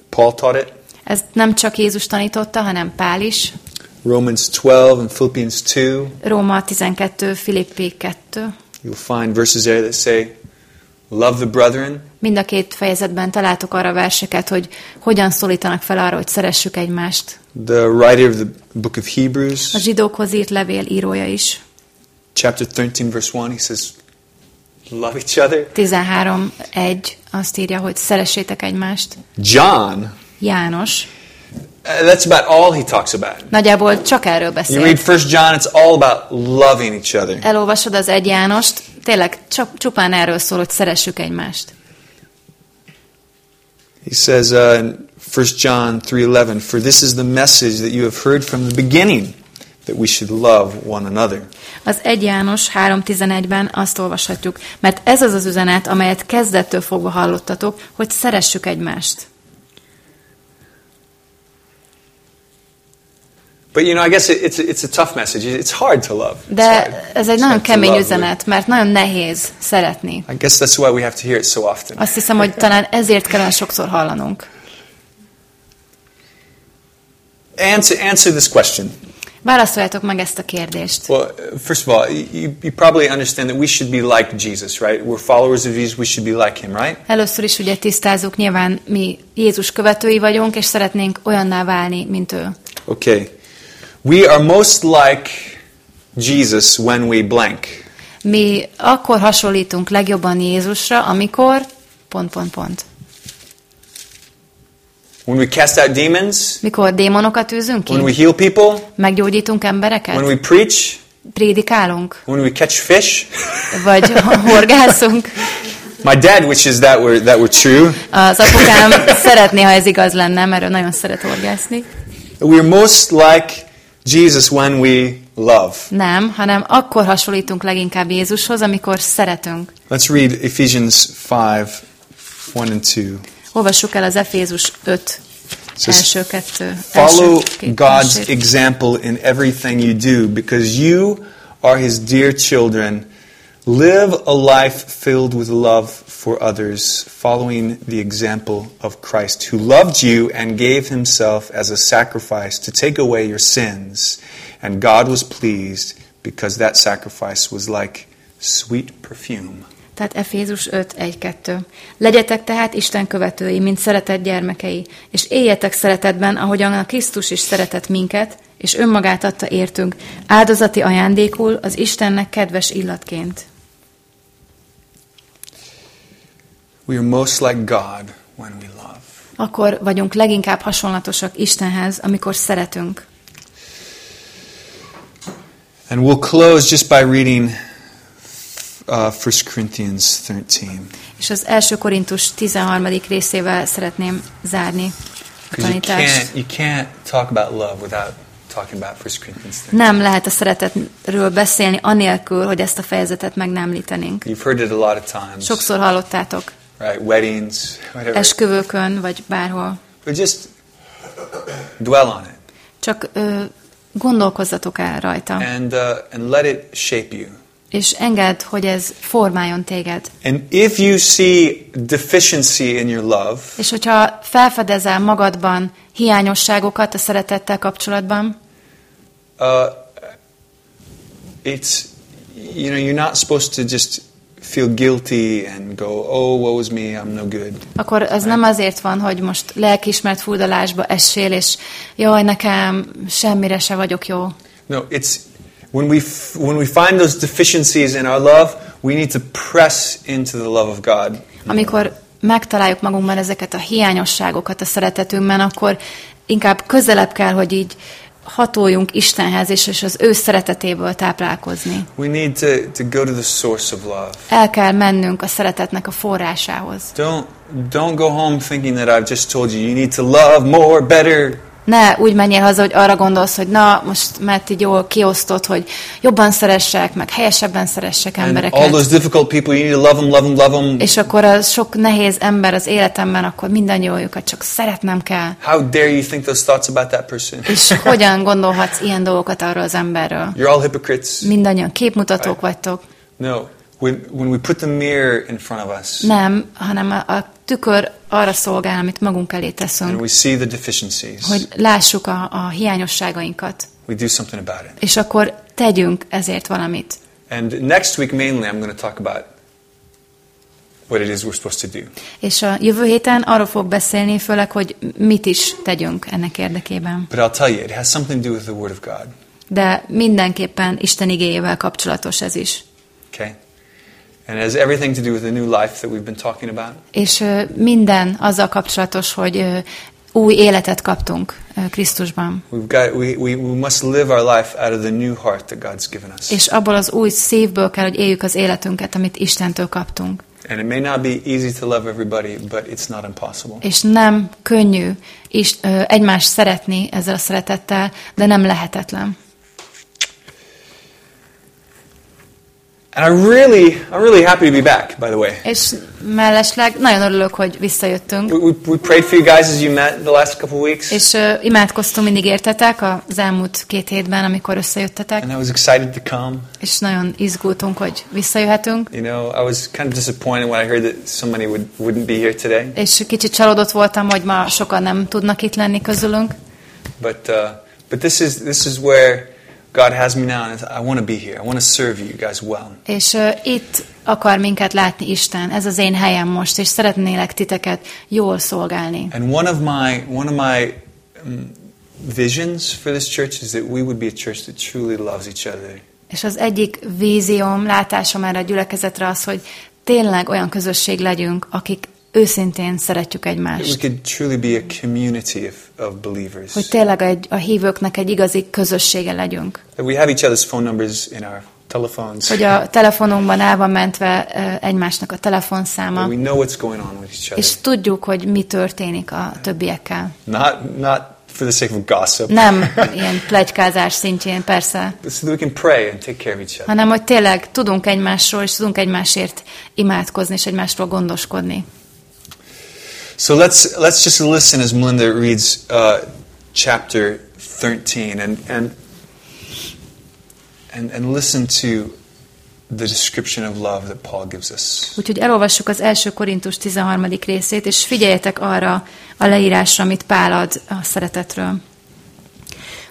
Paul taught it. Ez nem csak Jézus tanította, hanem Pál is. Romans 12 and Philippians 2. Róma 12, Filippi 2. You'll find verses there that say, Love the brethren. Mind a két fejezetben találtok arra verseket, hogy hogyan szólítanak fel arra, hogy szeressük egymást. The writer of the book of Hebrews, A zsidókhoz írt levél írója is. Chapter 13, verse 1, he says, Love each other. 13, 1 azt írja, hogy szeressétek egymást. John, János uh, that's about all he talks about. nagyjából csak erről You beszél. read First John, it's all about loving each other. Elolvasod az egy Jánost, tényleg csak, csupán erről szól, hogy szeressük egymást. He says uh, in 1 John 3:11, "For this is the message that you have heard from the beginning, that we should love one another." Az 1 János 3.11-ben azt olvashatjuk, mert ez az az üzenet, amelyet kezdettől fogva hallottatok, hogy szeressük egymást. But you know, I guess it, it's it's a tough message. It's hard to love. It's De hard. ez egy nagyon kemény üzenet, mert nagyon nehéz szeretni. I guess that's why we have to hear it so often. Azt hiszem, hogy talán ezért kellene sokszor hallanunk. Answer answer this question. Válaszoljátok meg ezt a kérdést. Well, first of all, you, you probably understand that we should be like Jesus, right? We're followers of Jesus. We should be like him, right? Először is ugye tisztázzuk, nyilván mi Jézus követői vagyunk, és szeretnénk olyanná válni, mint ő. Okay. We are most like Jesus when we blank. Mi akkor hasonlítunk legjobban Jézusra, amikor pont, pont, pont. When we cast out demons, Mikor démonokat űzünk when we ki, heal people, meggyógyítunk when embereket, we preach, prédikálunk, when we catch fish. vagy (laughs) horgászunk. My dad wishes that were that were true. Az apukám szeretné, ha ez igaz lenne, mert ő nagyon szeret horgászni. We're most like Jesus when we love. Nem, hanem akkor hasonlítunk leginkább Jézushoz, amikor szeretünk. Let's read Ephesians 5 1 and 2. Olvassuk el az Efézus 5 első kettő. Follow God's example in everything you do because you are his dear children. Live a life filled with love for others, following the example of Christ, who loved you and gave himself as a sacrifice to take away your sins. And God was pleased because that sacrifice was like sweet perfume. Tehát Efézus 5, 1, 2. Legyetek tehát Isten követői, mint szeretett gyermekei, és éljetek szeretetben, ahogyan a Krisztus is szeretett minket, és önmagát adta értünk, áldozati ajándékul az Istennek kedves illatként. We are most like God when we love. Akkor vagyunk leginkább hasonlatosak Istenhez, amikor szeretünk. And we'll close just by reading uh, 1 Corinthians 13. És az első Korintus 13. részével szeretném zárni a Because you tanítást. can't, you can't talk about love without talking about 1 Corinthians 13. Nem lehet a szeretetről beszélni anélkül, hogy ezt a fejezetet meg nem említenénk. You've heard it a lot of times, Sokszor hallottátok, right? Weddings, whatever. esküvőkön, vagy bárhol. But just dwell on it Csak ö, gondolkozzatok el rajta, and, uh, and let it shape you. És engedd, hogy ez formáljon téged. And if you see deficiency in your love, És hogyha felfedezel magadban hiányosságokat a szeretettel kapcsolatban, uh, it's you know you're not supposed to just feel guilty and go, oh, woe is me, I'm no good. akkor az nem azért van, hogy most lelkismert furdalásba essél, és jaj, nekem semmire se vagyok jó. No, it's when we f- when we find those deficiencies in our love, we need to press into the love of God. Amikor megtaláljuk magunkban ezeket a hiányosságokat a szeretetünkben, akkor inkább közelebb kell, hogy így hatoljunk Istenhez, és, és az ő szeretetéből táplálkozni. We need to, to go to the source of love. El kell mennünk a szeretetnek a forrásához. Don't don't go home thinking that I've just told you you need to love more, better. Ne úgy menjél haza, hogy arra gondolsz, hogy na, most mert így jól kiosztott, hogy jobban szeressek, meg helyesebben szeressek And all embereket. those difficult people, you need to love them, love them, love them. És akkor a sok nehéz ember az életemben, akkor mindannyiójukat csak szeretnem kell. How dare you think those thoughts about that person? És hogyan gondolhatsz ilyen dolgokat arról az emberről? You're all hypocrites. Mindannyian képmutatók vagytok. No. When, when we put the mirror in front of us Nem, hanem a, a tükör arra szolgál, amit magunk elé and teszünk, we see the deficiencies, hogy lássuk a, a hiányosságainkat, we do something about it. és akkor tegyünk ezért valamit. And next week, mainly, I'm going to talk about what it is we're supposed to do. És a jövő héten arról fog beszélni, főleg, hogy mit is tegyünk ennek érdekében. But I'll tell you, it has something to do with the Word of God. De mindenképpen Isten igéjével kapcsolatos ez is. Okay? And it has everything to do with the new life that we've been talking about. És minden azzal kapcsolatos, hogy új életet kaptunk Krisztusban. We've got, we, we, we must live our life out of the new heart that God's given us. És abból az új szívből kell, hogy éljük az életünket, amit Istentől kaptunk. And it may not be easy to love everybody, but it's not impossible. És nem könnyű ö, egymást szeretni ezzel a szeretettel, de nem lehetetlen. And I really, I'm really happy to be back, by the way. És mellesleg nagyon örülök, hogy visszajöttünk. We, we, we prayed for you guys as you met the last couple weeks. És ö, imádkoztunk mindig értetek az elmúlt két hétben, amikor összejöttetek, And I was excited to come. és nagyon izgultunk, hogy visszajöhetünk. You know, I was kind of disappointed when I heard that so many would, wouldn't be here today. És kicsit csalódott voltam, hogy ma sokan nem tudnak itt lenni közülünk. But, uh, but this, is, this is where God has me now, and I want to be here. I want to serve you guys well. És uh, itt akar minket látni Isten, ez az én helyem most, és szeretnélek titeket jól szolgálni. And one of my, one of my um, visions for this church is that we would be a church that truly loves each other. És az egyik vízióm, látásom erre a gyülekezetre az, hogy tényleg olyan közösség legyünk, akik őszintén szeretjük egymást. Hogy tényleg egy, a hívőknek egy igazi közössége legyünk. Telephones. Hogy a telefonunkban el van mentve egymásnak a telefonszáma, we know what's going on with each other. és tudjuk, hogy mi történik a többiekkel. Not, not for the sake of gossip, Nem ilyen plegykázás szintjén, persze, so that we can pray and take care of each other. hanem hogy tényleg tudunk egymásról, és tudunk egymásért imádkozni, és egymásról gondoskodni. So let's let's just listen as Melinda reads uh, chapter thirteen and and and and listen to the description of love that Paul gives us. Úgyhogy elolvassuk az első Korintus 13. részét, és figyeljetek arra a leírásra, amit Pál ad a szeretetről.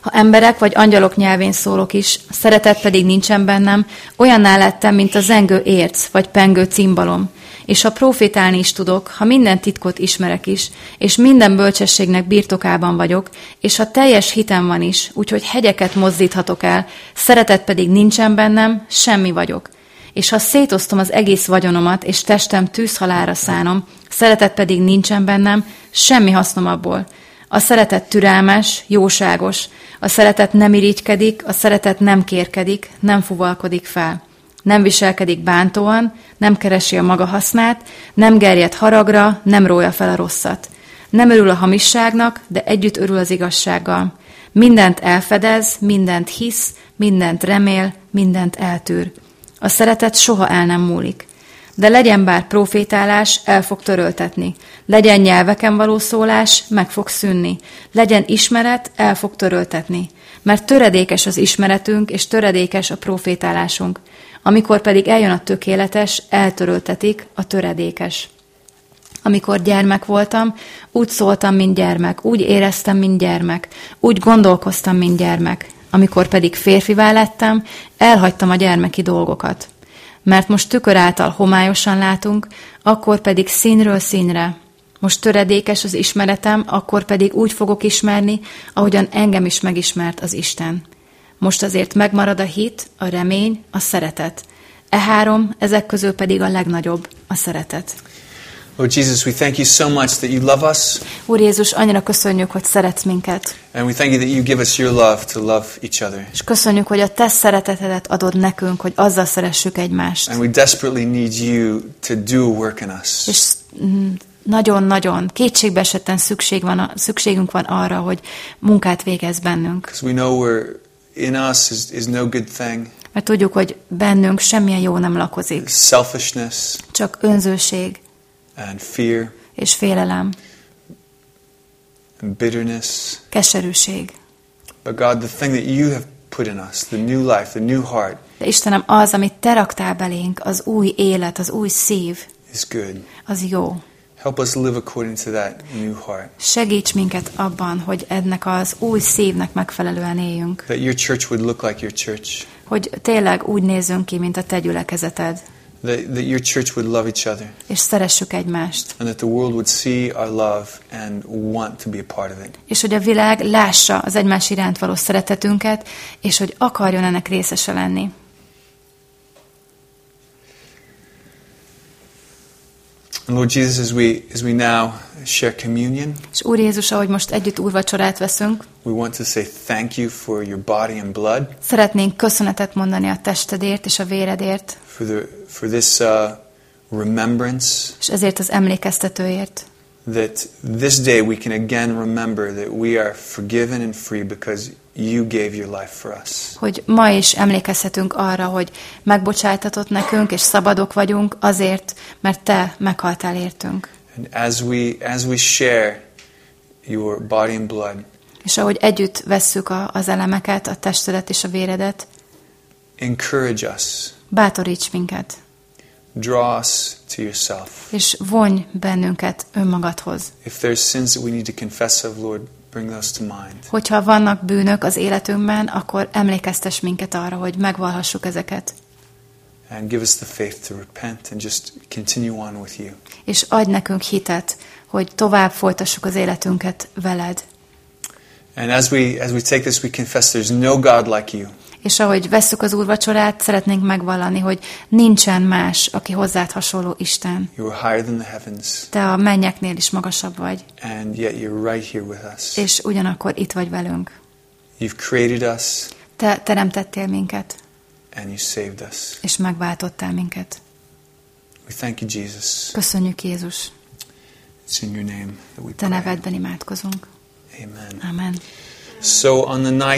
Ha emberek vagy angyalok nyelvén szólok is, a szeretet pedig nincsen bennem, olyanná lettem, mint a zengő érc vagy pengő cimbalom. És ha profétálni is tudok, ha minden titkot ismerek is, és minden bölcsességnek birtokában vagyok, és ha teljes hitem van is, úgyhogy hegyeket mozdíthatok el, szeretet pedig nincsen bennem, semmi vagyok. És ha szétosztom az egész vagyonomat, és testem tűzhalára szánom, szeretet pedig nincsen bennem, semmi hasznom abból. A szeretet türelmes, jóságos, a szeretet nem irigykedik, a szeretet nem kérkedik, nem fuvalkodik fel. Nem viselkedik bántóan, nem keresi a maga hasznát, nem gerjed haragra, nem rója fel a rosszat. Nem örül a hamisságnak, de együtt örül az igazsággal. Mindent elfedez, mindent hisz, mindent remél, mindent eltűr. A szeretet soha el nem múlik. De legyen bár profétálás, el fog töröltetni. Legyen nyelveken való szólás, meg fog szűnni. Legyen ismeret, el fog töröltetni. Mert töredékes az ismeretünk, és töredékes a profétálásunk. Amikor pedig eljön a tökéletes, eltöröltetik a töredékes. Amikor gyermek voltam, úgy szóltam, mint gyermek, úgy éreztem, mint gyermek, úgy gondolkoztam, mint gyermek. Amikor pedig férfivá lettem, elhagytam a gyermeki dolgokat. Mert most tükör által homályosan látunk, akkor pedig színről színre. Most töredékes az ismeretem, akkor pedig úgy fogok ismerni, ahogyan engem is megismert az Isten. Most azért megmarad a hit, a remény, a szeretet. E három, ezek közül pedig a legnagyobb, a szeretet. Lord Jesus, we thank you so much that you love us, Úr Jézus, annyira köszönjük, hogy szeretsz minket. and we thank you that you give us your love to love each other. És köszönjük, hogy a te szeretetedet adod nekünk, hogy azzal szeressük egymást. And we desperately need you to do a work in us. És mm, nagyon-nagyon kétségbe esetten szükség van, szükségünk van arra, hogy munkát végez bennünk. Because we know we're in us is, is no good thing. Mert tudjuk, hogy bennünk semmilyen jó nem lakozik. Selfishness Csak önzőség and fear és félelem, and bitterness. keserűség. But God, the thing that you have put in us, the new life, the new heart, De Istenem, az, amit te raktál belénk, az új élet, az új szív, is good. az jó. Help us live according to that new heart. Segíts minket abban, hogy ennek az új szívnek megfelelően éljünk. That your church would look like your church. Hogy tényleg úgy nézzünk ki, mint a te gyülekezeted, That, that your church would love each other. és szeressük egymást. And that the world would see our love and want to be a part of it. És hogy a világ lássa az egymás iránt való szeretetünket, és hogy akarjon ennek részese lenni. Lord Jesus, as we, as we now share communion, És Úr Jézus, ahogy most együtt úrvacsorát veszünk, we want to say thank you for your body and blood, szeretnénk köszönetet mondani a testedért és a véredért, for, the, for this uh, remembrance és ezért az emlékeztetőért. that this day we can again remember that we are forgiven and free because you gave your life for us. Hogy ma is emlékezhetünk arra, hogy megbocsájtatott nekünk, és szabadok vagyunk azért, mert Te meghaltál értünk. And as we, as we share your body and blood, És ahogy együtt vesszük a, az elemeket, a testedet és a véredet, encourage us, bátoríts minket, draw us to yourself. és vonj bennünket önmagadhoz. If there's sins that we need to confess of, Lord, bring those to mind. Hogyha vannak bűnök az életünkben, akkor emlékeztes minket arra, hogy megvalhassuk ezeket. And give us the faith to repent and just continue on with you. És adj nekünk hitet, hogy tovább folytassuk az életünket veled. And as we, as we take this, we confess there's no God like you. És ahogy vesszük az úrvacsorát, szeretnénk megvallani, hogy nincsen más, aki hozzád hasonló Isten. Te a mennyeknél is magasabb vagy, and yet you're right here with us. és ugyanakkor itt vagy velünk. You've created us, Te teremtettél minket, and you saved us. és megváltottál minket. We thank you, Jesus. Köszönjük Jézus, It's in your name that we Te nevedben imádkozunk. Amen. Amen. So on the night